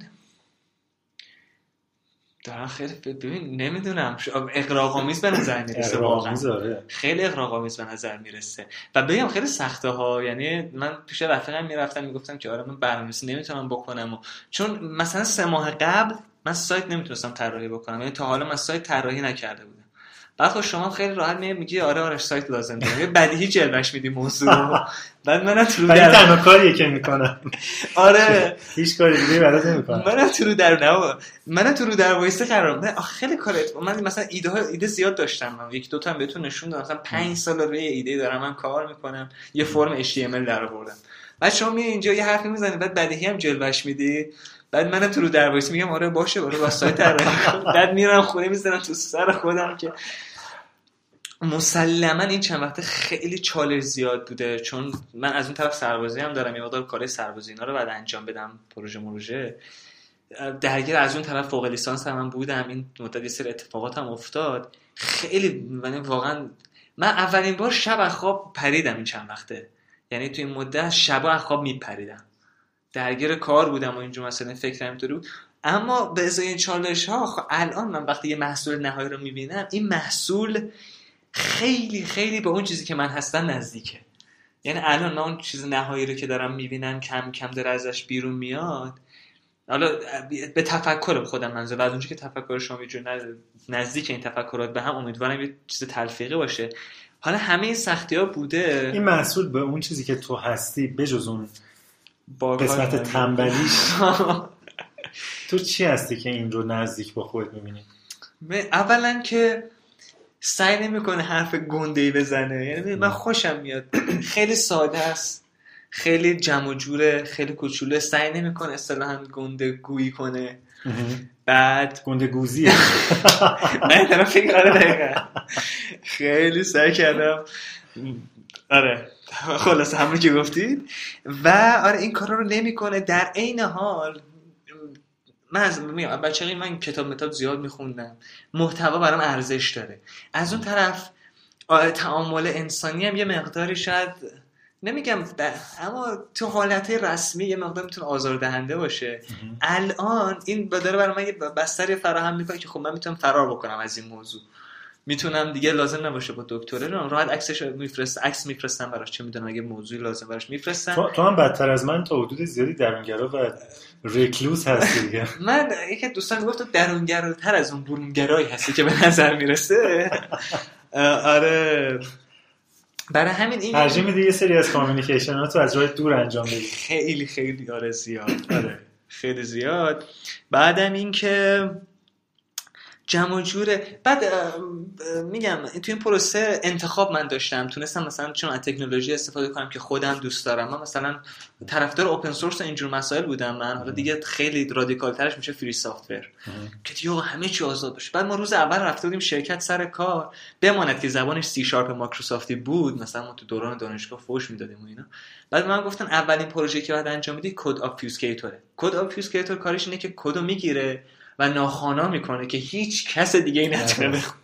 دارم خیلی ببین نمی‌دونم. اقراق آمیز به نظر می‌رسه واقعا. آره. خیلی اقراق آمیز به نظر می‌رسه. و بگم خیلی سخته ها یعنی من پیش رفیقم می‌رفتم می‌گفتم که آره من برنامه‌نویسی نمی‌تونم بکنم و چون مثلا سه ماه قبل من سایت نمی‌تونستم طراحی بکنم. یعنی تا حالا من سایت طراحی نکرده بودم. خب شما خیلی راحت میگی آره آره سایت لازم دارم یه بدیهی جلوش میدی موضوع بعد منم تو در تنها کاریه که می‌کنم. آره. هیچ کاری دیگه برات نمی‌کنم. منم تو رو در نه منم تو رو در وایسه قرار نه خیلی کارت من مثلا ایده ها ایده زیاد داشتم. من یک دو تا بهتون نشون دادم. مثلا 5 سال روی ایده دارم. من کار می‌کنم. یه فرم HTML در آوردم. بعد شما می اینجا یه حرفی می‌زنی بعد بدیهی هم جلوش میدی. بعد منم تو رو در وایس میگم آره باشه برو با سایت بعد میرم خونه می‌زنم تو سر خودم که مسلما این چند وقته خیلی چالش زیاد بوده. چون من از اون طرف سربازی هم دارم یه مقدار کار سربازی اینا رو بعد انجام بدم پروژه مروژه. درگیر از اون طرف فوق لیسانس هم, بودم. این مدت سری اتفاقات هم افتاد. خیلی یعنی واقعا من اولین بار شب از خواب پریدم این چند وقته. یعنی تو این مدت شب از خواب میپریدم. درگیر کار بودم و اینجور مثلا فکرم اینطوری بود. اما به ازای این چالش ها خب الان من وقتی یه محصول نهایی رو می‌بینم این محصول خیلی خیلی به اون چیزی که من هستم نزدیکه. یعنی الان اون چیز نهایی رو که دارم می‌بینم کم کم داره ازش بیرون میاد. حالا به تفکر خودم منظور و از اونجا که تفکر شما نزدیک این تفکرات به هم امیدوارم یه چیز تلفیقی باشه. حالا همه این سختی ها بوده. این محصول به اون چیزی که تو هستی بجز اون قسمت تنبلیش تو چی هستی که این رو نزدیک با خودت می‌بینی؟ اولا که سعی نمی‌کنه حرف گنده ای بزنه. یعنی من خوشم میاد. خیلی ساده است. خیلی جمع و جوره خیلی کوچوله. سعی نمی‌کنه اصطلاحا گنده گویی کنه. بعد گنده گوزیه. نه دارم فکر آره دقیقا. خیلی سعی کردم. آره. خلاص همون که گفتید. و آره این کارا رو نمی‌کنه. در عین حال من از میگم بچگی من کتاب متاب زیاد میخوندم. محتوا برام ارزش داره. از اون طرف تعامل انسانی هم یه مقداری شاید نمیگم اما تو حالت رسمی یه مقدار می‌تونه آزاردهنده باشه. الان این داره برای من یه بستری فراهم می‌کنه که خب من می‌تونم فرار بکنم از این موضوع. می‌تونم دیگه لازم نباشه با دکتره. رو راحت عکسش میفرست عکس میفرستم براش. چه می‌دونم اگه موضوعی لازم براش میفرستم. تو, تو هم بدتر از من تا حدود زیادی درونگرا و ریکلوز هستی دیگه. من یکی دوستان گفت تو درونگراتر از اون برونگرایی هستی که به نظر می‌رسه. آره. برای همین این ترجیح میدی یه سری از کامیونیکیشن ها تو از راه دور انجام بدی. خیلی خیلی آره زیاد. آره. خیلی زیاد. بعدم اینکه جمع جوره. بعد میگم تو این پروسه انتخاب من داشتم. تونستم مثلا چون از تکنولوژی استفاده کنم که خودم دوست دارم. من مثلا طرفدار open source و اینجور مسائل بودم من. حالا دیگه خیلی رادیکال ترش میشه free software که دیگه همه چی آزاد باشه. بعد ما روز اول رفته بودیم شرکت سر کار. بماند که زبانش C sharp مایکروسافتی بود. مثلا ما تو دوران دانشگاه فوش می‌دادیم و اینا. بعد من گفتن اولین پروژه که بعد انجام میدی code obfuscator ه code obfuscator کارش اینه که کدو می‌گیره. و ناخوانا می‌کنه که هیچ کس دیگه ای نتونه بخونه.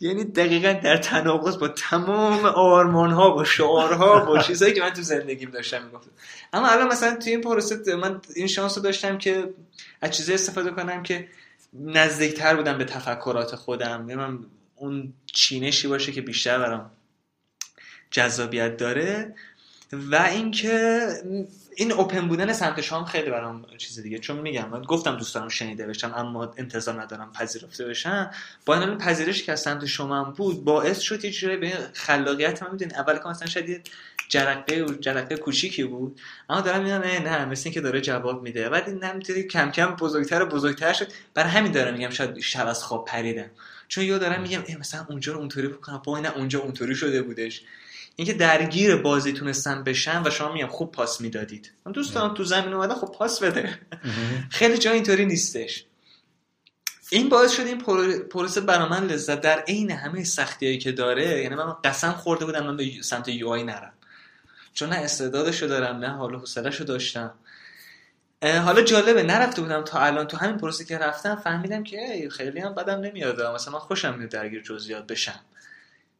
یعنی دقیقا در تناقض با تمام آرمان ها و شعارها و چیزهایی که من تو زندگیم داشتم می‌گفتم. اما الان مثلا توی این پروسه من این شانس رو داشتم که از چیزایی استفاده کنم که نزدیکتر بودم به تفکرات خودم. یعنی من اون چینشی باشه که بیشتر برام جذابیت داره و اینکه این اوپن بودن سمت شام خیلی برام چیز دیگه. چون میگم من گفتم دوست دارم شنیده بشم اما انتظار ندارم پذیرفته بشم با این پذیرش که از سمت شما بود باعث شد یه جوری به خلاقیت من اول که مثلا شاید جرقه و جرقه کوچیکی بود اما دارم میگم نه نه مثل اینکه داره جواب میده. بعد این نمی‌تونی کم کم بزرگتر و بزرگتر شد. برای همین دارم میگم شاید شب از خواب پریدم. چون یا دارم میگم مثلا اونجا رو اونطوری بکنم. با نه اونجا اونطوری شده بودش. اینکه درگیر بازی تونستن بشن و شما میگم خوب پاس می‌دادید. من دوست دارم تو زمین اومده خب پاس بده. خیلی جا اینطوری نیستش. این باعث شد این پروسه برا من لذت در عین همه سختیایی که داره یعنی من قسم خورده بودم من به سمت یو آی نرم. چون نه استعدادشو دارم نه حال حوصلهشو داشتم. حالا جالبه نرفته بودم تا الان تو همین پروسه که رفتم فهمیدم که خیلی هم بدم نمیاد. مثلا من خوشم میاد درگیر جزئیات بشم.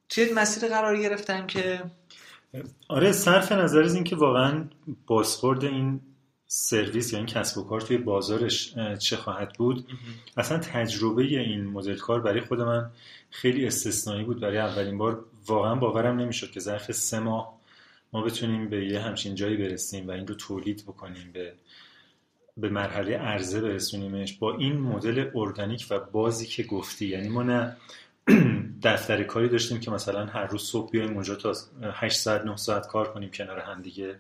توی مسیر قرار گرفتم که آره صرف نظر از اینکه واقعا بازخورد این سرویس یا این کسب و کار توی بازارش چه خواهد بود. اصلا تجربه این مدل کار برای خود من خیلی استثنایی بود. برای اولین بار واقعا باورم نمی‌شد که ظرف سه ماه ما بتونیم به یه همچین جایی برسیم و این رو تولید بکنیم به به مرحله عرضه برسونیمش. با این مدل ارگانیک و بازی که گفتی یعنی ما نه دفتر کاری داشتیم که مثلا هر روز صبح بیایم اونجا تا 8 ساعت 9 ساعت کار کنیم کنار هم دیگه.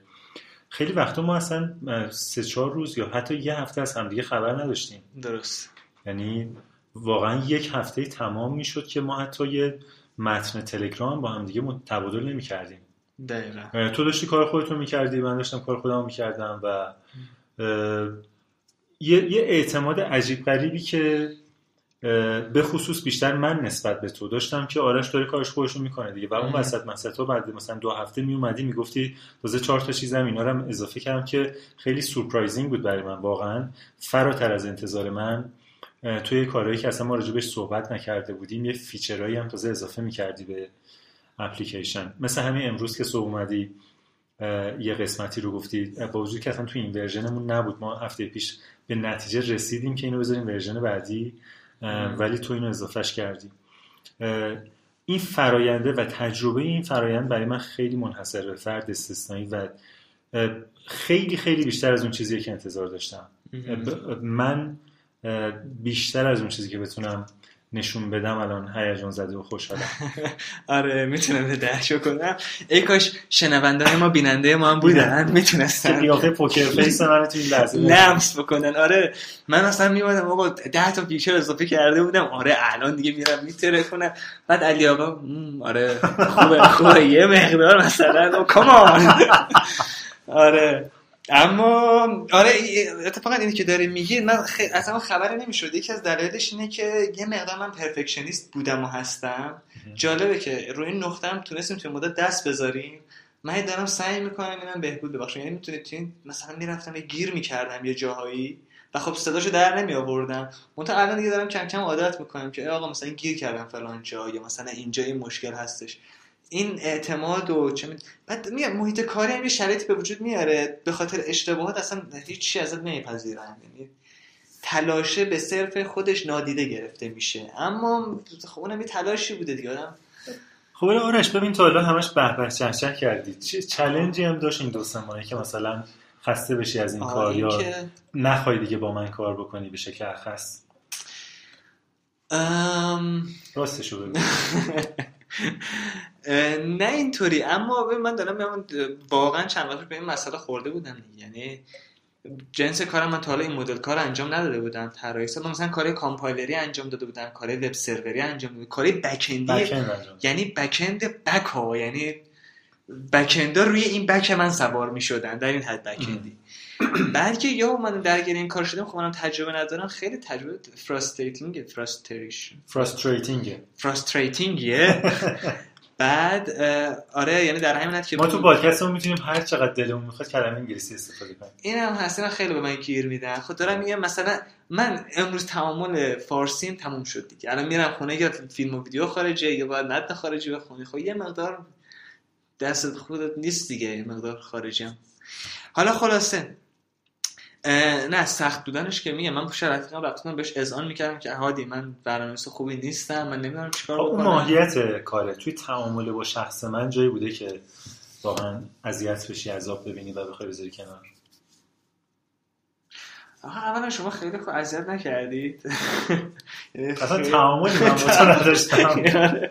خیلی وقتا ما اصلا سه چهار روز یا حتی یه هفته از همدیگه خبر نداشتیم. درست. یعنی واقعا یک هفته تمام می‌شد که ما حتی یه متن تلگرام با همدیگه تبادل نمی کردیم دقیقا. تو داشتی کار خودتون می‌کردی من داشتم کار خودم می‌کردم و یه, یه اعتماد عجیب غریبی که به خصوص بیشتر من نسبت به تو داشتم که آرش داره کارش خودشون می‌کنه دیگه. و اون وسط مسط تو بعد مثلا دو هفته می اومدی می‌گفتی تازه چهار تا چیزم اینا رو هم اضافه کردم که خیلی surprising بود برای من واقعا فراتر از انتظار من. توی کارهایی که اصلا ما راجبش صحبت نکرده بودیم یه feature هایی هم تازه اضافه می‌کردی به اپلیکیشن. مثل همین امروز که صبح اومدی یه قسمتی رو گفتی. با وجود که اصلا توی این version مون نبود ما هفته پیش به نتیجه رسیدیم که اینو بذاریم version بعدی. ولی تو اینو اضافهش کردی. این فراینده و تجربه این فرایند برای من خیلی منحصر به فرد استثنایی و خیلی خیلی بیشتر از اون چیزی که انتظار داشتم. من بیشتر از اون چیزی که بتونم نشون بدم الان هیجان زده و خوشحالم. آره می‌تونم به دهشو کنم. ای کاش شنونده ما بیننده ما هم بودن. می‌تونستن. قیافه poker face من تو این لحظه لمس بکنن. آره من اصلا میومدم آقا 10 تا feature اضافه کرده بودم. آره الان دیگه میرم می‌ترکونم. بعد علی آقا آره خوبه خوبه. یه مقدار مثلا. come on آره. اما آره اتفاقا اینی که داره میگی من خ... اصلا خبری نمی‌شد. یکی از دلایلش اینه که یه مقدار من perfectionist بودم و هستم. جالبه که روی این نقطه هم تونستیم توی مدت دست بذاریم. من دارم سعی می‌کنم اینم بهبود ببخشم. یعنی می‌تونید توی مثلا می‌رفتم یه گیر می‌کردم یه جاهایی و خب صداشو در نمی آوردم منتها الان دیگه دارم کم کم عادت می‌کنم که آقا مثلا گیر کردم فلان جا یا مثلا اینجا این مشکل هستش. این اعتماد و چه بعد میگم محیط کاری هم یه شرایطی به وجود میاره. به خاطر اشتباهات اصلا هیچ چی ازت نمیپذیرن یعنی تلاشه به صرف خودش نادیده گرفته میشه. اما خب اونم یه تلاشی بوده دیگه. آدم خب آرش ببین تو الان همش به به چه کردی. چه چالنجی هم داشت این دو سه که مثلا خسته بشی از این کار یا که... نخوای دیگه با من کار بکنی به شکل خاص؟ ام... راستشو بگو. نه اینطوری. اما من دارم واقعا چند وقت به این مسئله خورده بودم یعنی جنس کارم من تا حالا این مدل کار انجام نداده بودم. طراحی مثلا کار کامپایلری انجام داده بودم کار وب سروری انجام داده کار بکندی یعنی بکند بک ها یعنی بکندا روی این بک من سوار می شدن در این حد بکندی بلکه یا من درگیر این کار شدم خب منم تجربه ندارم خیلی تجربه فراستریتینگ فراستریشن فراستریتینگ فراستریتینگه بعد آره یعنی در همین که ما تو پادکست می‌تونیم هر چقدر دلمون می‌خواد کلمه انگلیسی استفاده کنیم. این هم هست خیلی به من گیر میدن. خود خب دارم میگم مثلا من امروز تعامل فارسیم تموم شد دیگه. الان میرم خونه یا فیلم و ویدیو خارجی یا باید متن خارجی بخونی. خب یه مقدار دست خودت نیست دیگه مقدار خارجی هم. حالا خلاصه نه سخت بودنش که میگم. من شاید رفیقم رفتم بهش اذعان می‌کردم که هادی من برنامه‌نویس خوبی نیستم من نمی‌دونم چیکار خب، بکنم. ماهیت کاره. توی تعامل با شخص من جایی بوده که واقعا اذیت بشی عذاب ببینی و بخوای بذاری کنار. آها اولا شما خیلی خوب اذیت نکردید. اصلا تعاملی من نداشتم.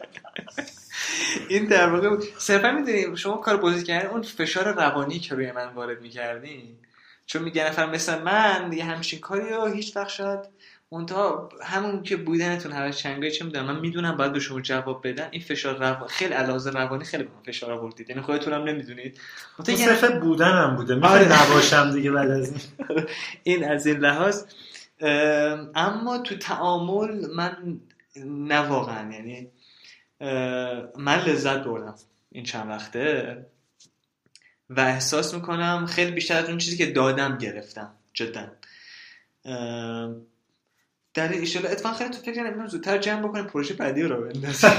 این در واقع صرفا می‌دونی شما کار بازی کردن اون فشار روانی که روی من وارد می‌کردین چون میگه نفر مثل من یه همچین کاری رو هیچ وقت شاید منتها همون که بودنتون هر چنگایی چه می‌دونم من می‌دونم باید به شما جواب بدن. این فشار رو... خیلی علاوه روانی خیلی به فشار آوردید. یعنی خودتون هم نمی‌دونید. صرف بودنم بوده. آره. نباشم دیگه بعد از این. این از این لحاظ. اما تو تعامل من نه واقعا. یعنی من لذت بردم این چند وقته. و احساس می‌کنم خیلی بیشتر از اون چیزی که دادم گرفتم جدا. در ایشالا اتفاقا خیلی تو فکر نمی‌دونم زودتر جمع بکنیم پروژه بعدی رو بندازیم.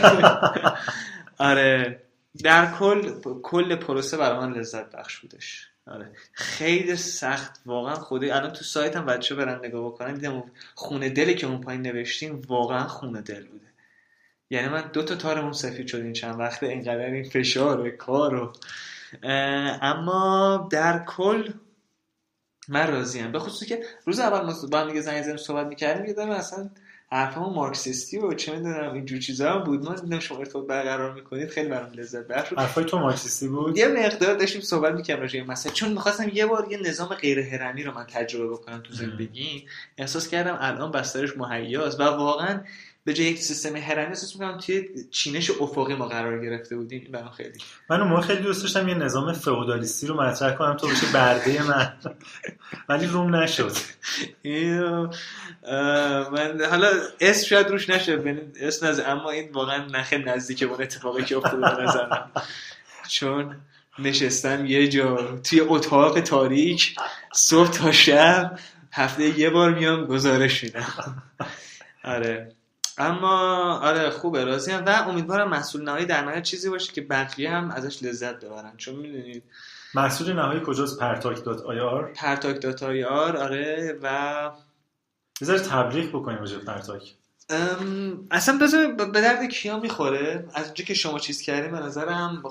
آره. در کل کل پروسه برای من لذت بخش بودش. آره. خیلی سخت واقعا خودی الان تو سایت هم بچه برن نگاه بکنن دیدم خونه دلی که اون پایین نوشتیم واقعا خونه دل بوده. یعنی من دو تا تارمون سفید شد این چند وقته اینقدر این فشار کار رو. اما در کل من راضیم به خصوصی که روز اول ما با هم دیگه زنگ زدیم صحبت می‌کردیم یه دارم اصلا حرفمون مارکسیستی و چه می‌دونم اینجور چیزا هم بود. ما دیدم شما ارتباط برقرار می‌کنید خیلی برام لذت بخش بود. حرفای تو مارکسیستی بود؟ یه مقدار داشتیم صحبت می‌کردیم راجع مثلا چون می‌خواستم یه بار یه نظام غیر هرمی رو من تجربه بکنم تو زندگی احساس کردم الان بسترش مهیاست و واقعا به جای یک سیستم هرمی احساس می‌کنم توی چینش افقی ما قرار گرفته بودیم. این برام خیلی من اون خیلی دوست داشتم یه نظام فئودالیستی رو مطرح کنم تو بشه برده من. ولی روم نشد. من حالا اسم شاید روش نشه اسم نزد اما این واقعا نخه نزدیک اون اتفاقی که افتاده به نظرم چون نشستم یه جا توی اتاق تاریک صبح تا شب هفته یه بار میام گزارش میدم. آره. اما آره خوبه راضی و امیدوارم محصول نهایی در نهایت چیزی باشه که بقیه هم ازش لذت ببرن. چون می‌دونید. محصول نهایی کجاست؟ پرتاک dot IR؟ پرتاک dot IR آره و بذار تبلیغ بکنیم راجع پرتاک. اصلا بذار به درد کیا می‌خوره؟ از اونجا که شما چیز کردیم به نظرم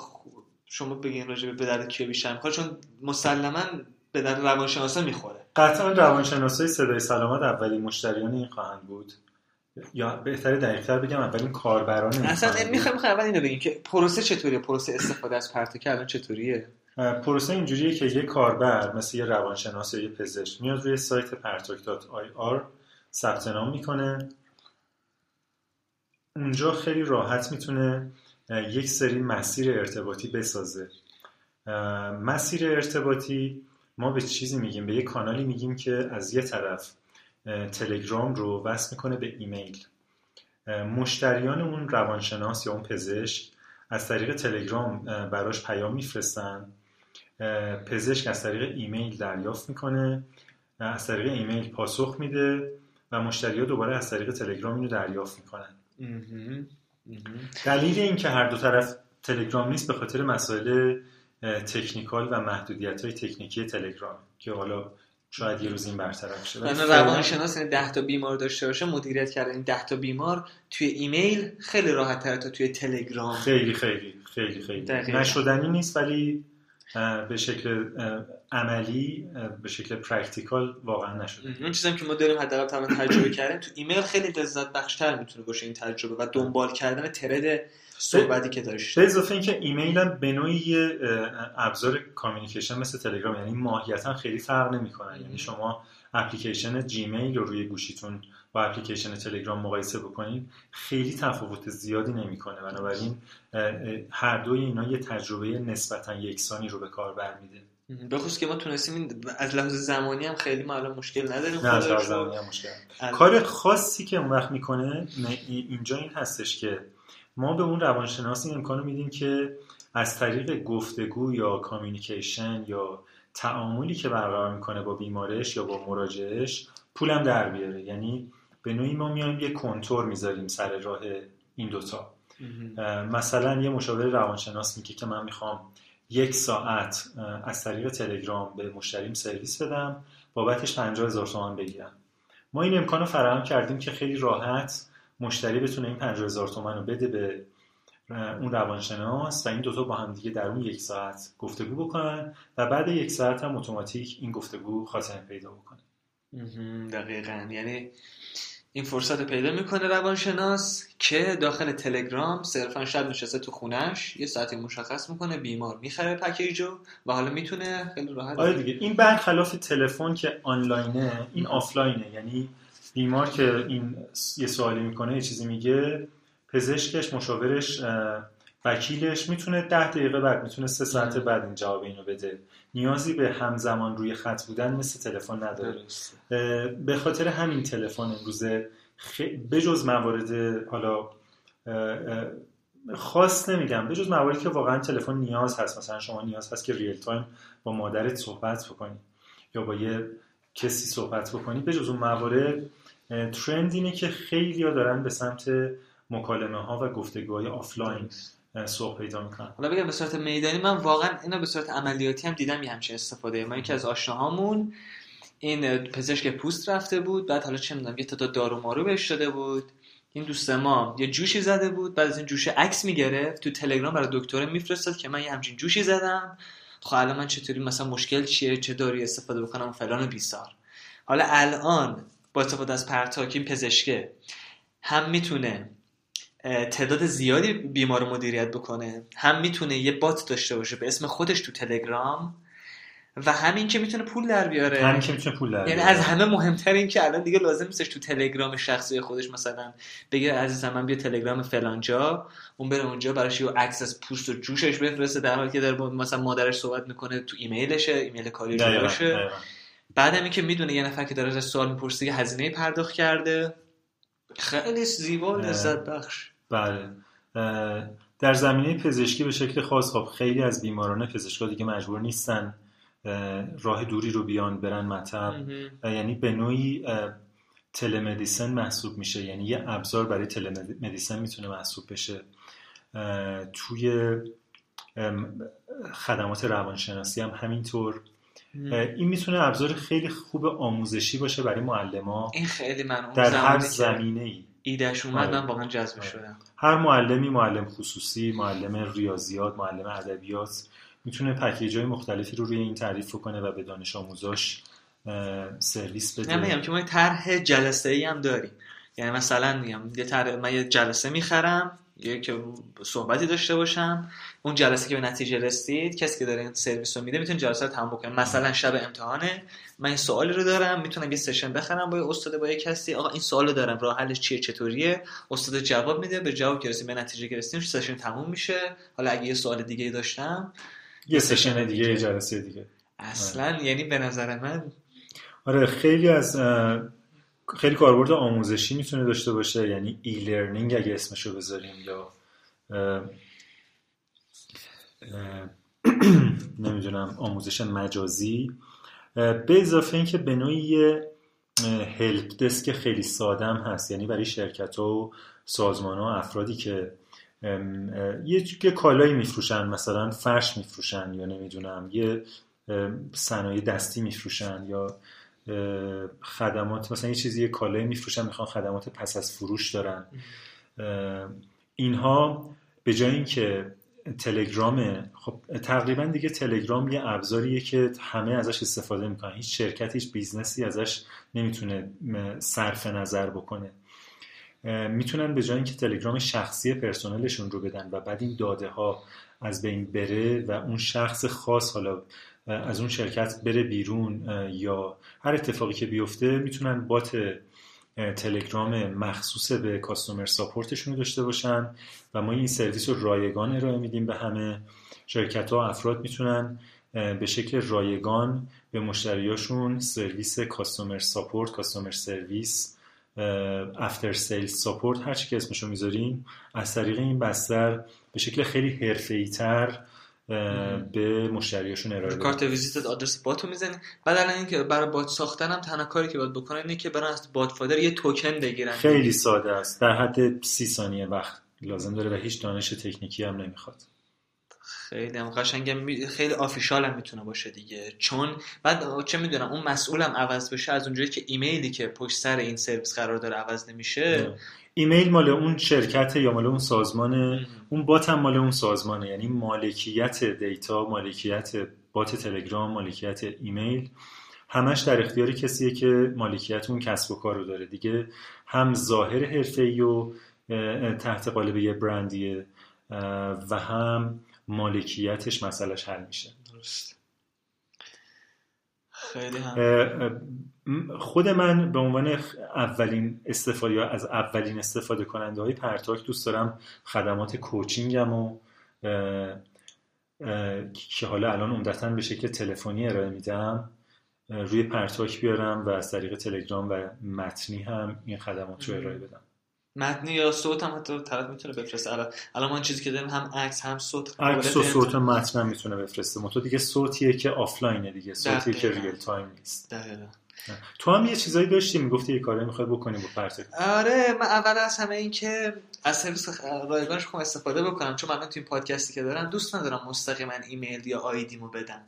شما بگین راجع به درد کیا بیشتر می‌خوره. چون مسلما به درد روانشناسا می‌خوره. قطعا روانشناسای صدای سلامت اولین مشتریان این خواهند بود. یا بهتر دقیقتر بگم اولین کاربران اصلا می‌خوایم می‌خوایم اول اینو بگیم که پروسه چطوریه؟ پروسه استفاده از پرتوکه الان چطوریه؟ پروسه اینجوریه که یه کاربر مثل یه روانشناس یا یه پزشک میاد روی سایت آر ثبت نام می‌کنه. اونجا خیلی راحت می‌تونه یک سری مسیر ارتباطی بسازه. مسیر ارتباطی ما به چیزی میگیم به یه کانالی میگیم که از یه طرف تلگرام رو وصل می‌کنه به ایمیل. مشتریان اون روانشناس یا اون پزشک از طریق تلگرام براش پیام میفرستن. پزشک از طریق ایمیل دریافت می‌کنه از طریق ایمیل پاسخ میده و مشتری ها دوباره از طریق تلگرام اینو دریافت می‌کنن. دلیل این که هر دو طرف تلگرام نیست به خاطر مسائل تکنیکال و محدودیت های تکنیکی تلگرام که حالا شاید یه روز این برطرف شه من روانشناس این 10 تا بیمار داشته باشه مدیریت کرده. این 10 تا بیمار توی ایمیل خیلی راحت تر تا توی تلگرام. خیلی خیلی خیلی خیلی. نشدنی نیست ولی به شکل عملی به شکل practical واقعا نشده اون چیزی که ما داریم حداقل تجربه کردیم تو ایمیل خیلی لذت بخشتر می‌تونه باشه این تجربه و دنبال کردن thread صحبتی که داشت. به اضافه اینکه ایمیل هم به نوعی یه ابزار communication مثل تلگرام یعنی ماهیتا خیلی فرق نمی‌کنن یعنی شما اپلیکیشن جیمیل رو روی گوشیتون با اپلیکیشن تلگرام مقایسه بکنید خیلی تفاوت زیادی نمی‌کنه. بنابراین هر دوی اینا یه تجربه نسبتا یکسانی رو به کار برمیده. به خصوص که ما تونستیم از لحاظ زمانی هم خیلی ما الان مشکل نداریم نه از زمانی هم مشکل. کار خاصی که اون وقت می‌کنه اینجا این هستش که ما به اون روانشناس این امکانو میدیم که از طریق گفتگو یا کامیونیکیشن یا تعاملی که برقرار می‌کنه با بیمارش یا با مراجعش پولم در بیاره. یعنی به نوعی ما میایم یه کنتور می‌ذاریم سر راه این دوتا. مثلا یه مشاور روانشناس میگه که من می‌خوام یک ساعت از طریق تلگرام به مشتریم سرویس بدم بابتش 50 هزار تومان بگیرم. ما این امکان رو فراهم کردیم که خیلی راحت مشتری بتونه این 50 هزار تومن رو بده به اون روانشناس و این دوتا با هم دیگه در اون یک ساعت گفتگو بکنن و بعد یک ساعت هم اتوماتیک این گفتگو خاتمه پیدا بکنه. دقیقا. یعنی این فرصت رو پیدا می‌کنه روانشناس که داخل تلگرام صرفا شب نشسته تو خونش یه ساعتی مشخص می‌کنه بیمار می‌خره پکیجو و حالا می‌تونه خیلی راحت آره دیگه. این برخلاف تلفن که آنلاینه این آفلاینه. یعنی بیمار که این یه سوالی می‌کنه یه چیزی میگه پزشکش مشاورش وکیلش می‌تونه ده دقیقه بعد می‌تونه سه ساعت بعد این جواب اینو بده. نیازی به همزمان روی خط بودن مثل تلفن نداره. به خاطر همین تلفن امروزه خ... بجز موارد حالا خاص نمیگم بجز مواردی که واقعا تلفن نیاز هست. مثلا شما نیاز هست که real time با مادرت صحبت بکنی یا با یه کسی صحبت بکنی بجز اون موارد trend اینه که خیلی ها دارن به سمت مکالمه ها و گفتگوهای آفلاین سوق پیدا می‌کنن. حالا بگم به صورت میدانی من واقعا اینو به صورت عملیاتی هم دیدم یه همچین استفاده. ما یکی از آشناهامون این پزشک پوست رفته بود بعد حالا چه می‌دونم یه تعداد دارو مارو بهش داده بود. این دوست ما یه جوشی زده بود بعد از این جوش عکس می‌گرفت تو تلگرام برای دکتر میفرستاد که من یه همچین جوشی زدم. خب الان من چطوری مثلا مشکل چیه چه داری استفاده بکنم فلان و بیسار. حالا الان با استفاده از پرتاکین پزشکه. هم می‌تونه تعداد زیادی بیمار مدیریت بکنه هم می‌تونه یه بات داشته باشه به اسم خودش تو تلگرام و همین که می‌تونه پول در بیاره. همین که می‌تونه پول در یعنی از همه مهمتر این که الان دیگه لازم نیستش تو تلگرام شخصی خودش مثلا بگه عزیزم من بیا تلگرام فلانجا اون بره اونجا براش یه عکس از پوست و جوشش بفرسته در حالی که داره مثلا مادرش صحبت می‌کنه تو ایمیلشه ایمیل کاری باشه. بعد همین که می‌دونه یه نفر که داره از سوال می‌پرسه یه هزینه پرداخت کرده. خیلی زیبا لذت بخش. بله. در زمینه پزشکی به شکل خاص خب خیلی از بیماران پزشکا دیگه مجبور نیستن راه دوری رو بیان برن مطب. یعنی به نوعی تلمدیسن محسوب میشه. یعنی یه ابزار برای تلمدیسن می‌تونه محسوب بشه. توی خدمات روانشناسی هم همینطور. این می‌تونه ابزار خیلی خوب آموزشی باشه برای معلم این خیلی من در هر زمینه ای ایدهش اومد من واقعا جذب شدم. هر معلمی معلم خصوصی معلم ریاضیات معلم ادبیات می‌تونه پکیج های مختلفی رو روی این تعریف کنه و به دانش آموزاش سرویس بده. نمیگم که ما طرح جلسه ای هم داریم. یعنی مثلا میگم یه طرح من یه جلسه می‌خرم که صحبتی داشته باشم اون جلسه که به نتیجه رسید کسی که داره این سرویس رو میده می‌تونه جلسه رو تمام بکنه مثلا شب امتحانه من این سوالی رو دارم می‌تونم یه session بخرم با یه استاد با یه کسی. آقا این سوال رو دارم راه حلش چیه چطوریه؟ استاد جواب میده به جواب که به نتیجه که رسیدیم session تموم میشه. حالا اگه یه سوال دیگه داشتم؟ یه سشن دیگه یه جلسه دیگه. اصلا یعنی به نظر من آره خیلی از خیلی کاربرد آموزشی می‌تونه داشته باشه یعنی e-learning اگه اسمشو بذاریم یا نمی‌دونم آموزش مجازی. به اضافه اینکه به نوعی یه هلپ دسک خیلی سادم هست یعنی برای شرکت ها و سازمان ها افرادی که یه کالایی میفروشن مثلا فرش میفروشن یا نمی‌دونم یه صنایع دستی میفروشن یا خدمات مثلا یه چیزی یه کالایی میفروشن می‌خوان خدمات پس از فروش دارن. اینها به جای اینکه تلگرام خب تقریبا دیگه تلگرام یه ابزاریه که همه ازش استفاده می‌کنن. هیچ شرکت هیچ business ی ازش نمی‌تونه صرف نظر بکنه. می‌تونن به جای اینکه تلگرام شخصی پرسنلشون رو بدن و بعد این داده ها از بین بره و اون شخص خاص حالا از اون شرکت بره بیرون یا هر اتفاقی که بیفته می‌تونن bot تلگرام مخصوص به customer support شون رو داشته باشن و ما این سرویس رو رایگان ارائه میدیم به همه شرکت ها افراد می‌تونن به شکل رایگان به مشتریاشون سرویس customer support customer service after sale support هر چی که اسمشو می‌ذاریم از طریق این بستر به شکل خیلی حرفه‌ای تر به مشتریاشون ارائه بدن. کارت ویزیت آدرس bot و می‌زنی. بعد الان اینکه برای bot ساختن هم تنها کاری که باید بکنن اینه که برن از BotFather یه توکن بگیرن. خیلی ساده است. در حد سی ثانیه وقت لازم داره و هیچ دانش تکنیکی هم نمی‌خواد. خیلی هم قشنگه خیلی official هم می‌تونه باشه دیگه. چون بعد چه می‌دونم اون مسئولم عوض بشه از اونجایی که ایمیلی که پشت سر این سرویس قرار داره عوض نمیشه. ایمیل مال اون شرکت یا مال اون سازمانه اون bot هم مال اون سازمانه. یعنی مالکیت data مالکیت بات تلگرام مالکیت ایمیل همش در اختیار کسیه که مالکیت اون کسب و کار رو داره. دیگه هم ظاهر حرفه‌ای و تحت قالب یه برندیه و هم مالکیتش مسئلهش حل میشه. درست خود من به عنوان اولین استفاده یا از اولین استفاده کننده های پرتاک دوست دارم خدمات کوچینگم و که حالا الان عمدتا به شکل تلفنی ارائه میدم روی پرتاک بیارم و از طریق تلگرام و متنی هم این خدمات رو ارائه بدم. متنی یا صوت هم حتی طرف می‌تونه بفرسته. الان الان ما چیزی که داریم هم عکس هم صوت. عکس و صوت و متن می‌تونه بفرسته. تو دیگه صوتیه که آفلاینه دیگه. صوتیه که real time نیست. دقیقا. تو هم یه چیزایی داشتی می‌گفتی یه کاری می‌خوای بکنی با پرتک آره من اول از همه این که از سرویس رایگانش خوب استفاده بکنم چون من تو این پادکستی که دارم دوست ندارم مستقیما ایمیل یا آیدیمو بدم.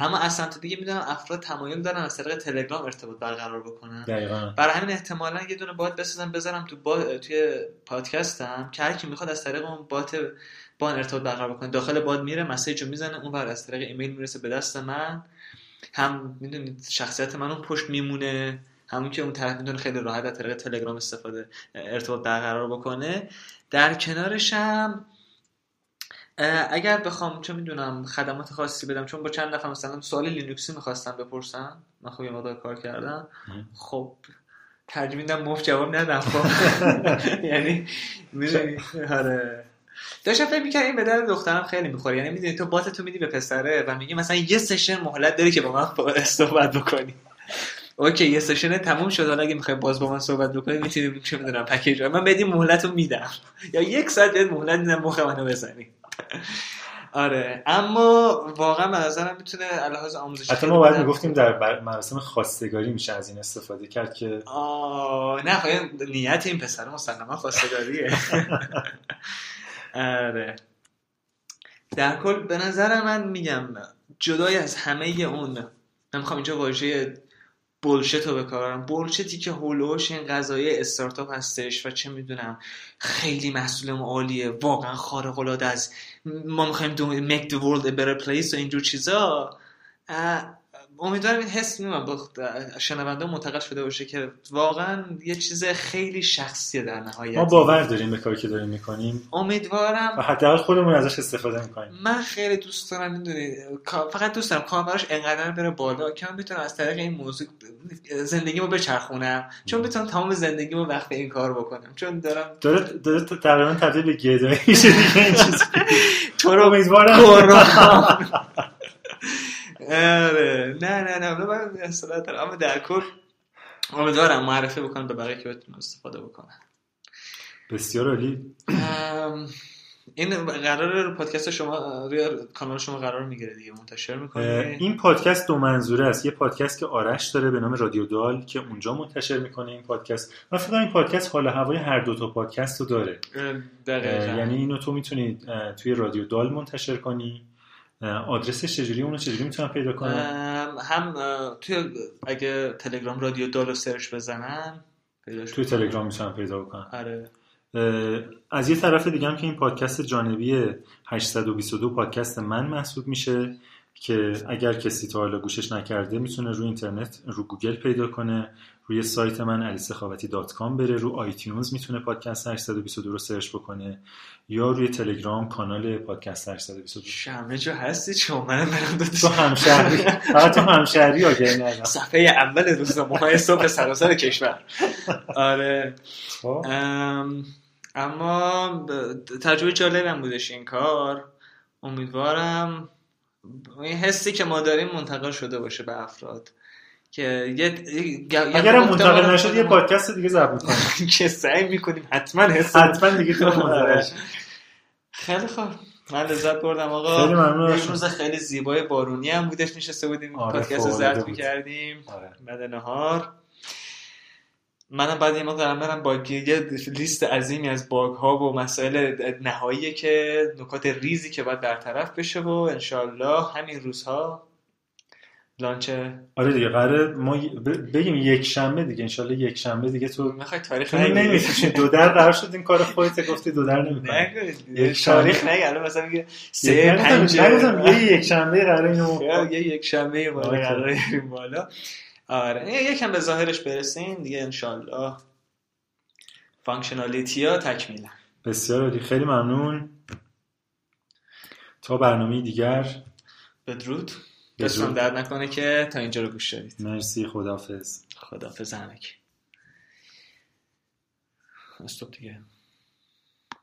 اما اصلا تو دیگه می‌دونم افراد تمایل دارن از طریق تلگرام ارتباط برقرار بکنن. دقیقا. برای همین احتمالا یه دونه بات بسازم بذارم تو با... توی پادکستم که هر کی می‌خواد از طریق اون بات با ارتباط برقرار بکنه. داخل باد میره مسیج رو می‌زنه اون بر از طریق ایمیل می‌رسه به دست من. هم می‌دونید شخصیت من اون پشت میمونه همون که اون طرف می‌تونه خیلی راحت از طریق تلگرام استفاده ارتباط برقرار بکنه. در کنارش هم اگر بخوام چه می‌دونم خدمات خاصی بدم چون با چند نفر مثلا سوال لینوکسی می‌خواستم بپرسم من خب یه کار کردم. خب ترجمه میدم مفت جواب ندم. خب یعنی می‌دونی؟ آره. داشتم فکر می‌کردم این به درد دخترم خیلی می‌خوره. یعنی می‌دونی تو بات تو میدی به پسره و میگی مثلا یه سشن مهلت داری که با من صحبت بکنی. اوکی یه سشن تموم شد. حالا اگه می‌خوای باز با من صحبت بکنی می‌تونی چه می‌دونم پکیج من بدی مهلت رو میدم. یا یک ساعت بهت مهلت میدم مخ منو بزنی. آره اما واقعا به نظرم می‌تونه الهاز آموزشی حتی ما باید می‌گفتیم در مراسم خواستگاری میشه از این استفاده کرد که آه نه خب نیت این پسر مسلما خواستگاریه. آره. در کل به نظر من میگم جدای از همه اون من می‌خوام اینجا واژه بولشت رو بکارم. بولشتی که هولوش این قضایه استارتاپ هستش و چه می‌دونم خیلی مسئول عالیه واقعا خارق العاده از ما می‌خوایم make the world a better place و اینجور چیزا. امیدوارم این حس با شنونده منتقل شده باشه که واقعا یه چیز خیلی شخصیه در نهایت. ما باور داریم به کاری که داریم می‌کنیم. امیدوارم و حداقل خودمون ازش استفاده می‌کنیم. من خیلی دوست دارم می‌دونی فقط دوست دارم کامراش انقدر بره بالا که من بتونم از طریق این موضوع زندگیمو بچرخونم. چون بتونم تمام زندگیمو وقت این کار بکنم. چون دارم داره داره تقریبا تبدیل به گدایی میشه دیگه این چیز تو رو امیدوارم. آره. نه نه نه. من اصلا اما در کل امیدوارم معرفی بکنم به بقیه که بتونم استفاده بکنم بسیار عالی. این قرار رو پادکست شما روی کانال شما قرار می‌گیره دیگه. منتشر می‌کنه این پادکست دو منظوره است. یه پادکست که آرش داره به نام رادیو دال که اونجا منتشر می‌کنه این پادکست. و فکر این پادکست حال هوای هر دو تا پادکست رو داره. یعنی اینو تو می‌تونی توی رادیو دال منتشر کنی. آدرسش چجوری؟ اونو چجوری می‌تونم پیدا کنم؟ هم توی اگه تلگرام رادیو دالو سرچ بزنن توی تلگرام می‌تونم پیدا بکنم. آره. از یه طرف دیگه هم که این پادکست جانبی 822 پادکست من محسوب میشه. که اگر کسی تا حالا گوشش نکرده می‌تونه روی اینترنت رو گوگل پیدا کنه روی سایت من علی سخاوتی dot com بره رو iTunes می‌تونه پادکست 822 رو سرچ بکنه یا روی تلگرام کانال پادکست 822 شمه جو هستی؟ چون من برم تو همشهری. تو همشهری آگه نه صفحه اول روزنامه های صبح سراسر کشور. آره. خب. اما تجربه جالب هم بودش این کار. امیدوارم این حسی که ما داریم منتقل شده باشه به افراد که یه اگر منتقل نشد یه پادکست دیگه ضبط کنیم. که سعی می‌کنیم حتما حس حتما دیگه تو منتقل خیلی خوب. من لذت بردم. آقا یه روز خیلی زیبای بارونی هم بودش نشسته بودیم آره پادکست ضبط می‌کردیم. آره. بعد نهار. منم بعد این دارم برم با یه لیست عظیمی از باگ ها و مسائل نهایی که نکات ریزی که باید برطرف بشه و انشالله همین روزها لانچ آره دیگه قراره ما بگیم یک شنبه دیگه انشالله یک شنبه دیگه تو می‌خوای تاریخ نمی‌فهمی دو در قرار شد این کار خودت گفتی دو در نمی‌کنی یک تاریخ نگه الان مثلا میگه سه پنجه. یه یک شنبه قراره اینو یه یک شنبه بالا قراره بریم بالا. آره. یکم به ظاهرش برسیم دیگه انشالله. functionality ها تکمیلا بسیار عالی. خیلی ممنون. تا برنامه دیگر. بدرود. دستان درد نکنه که تا اینجا رو گوش دارید مرسی. خدافظ خدافظ همه stop دیگه.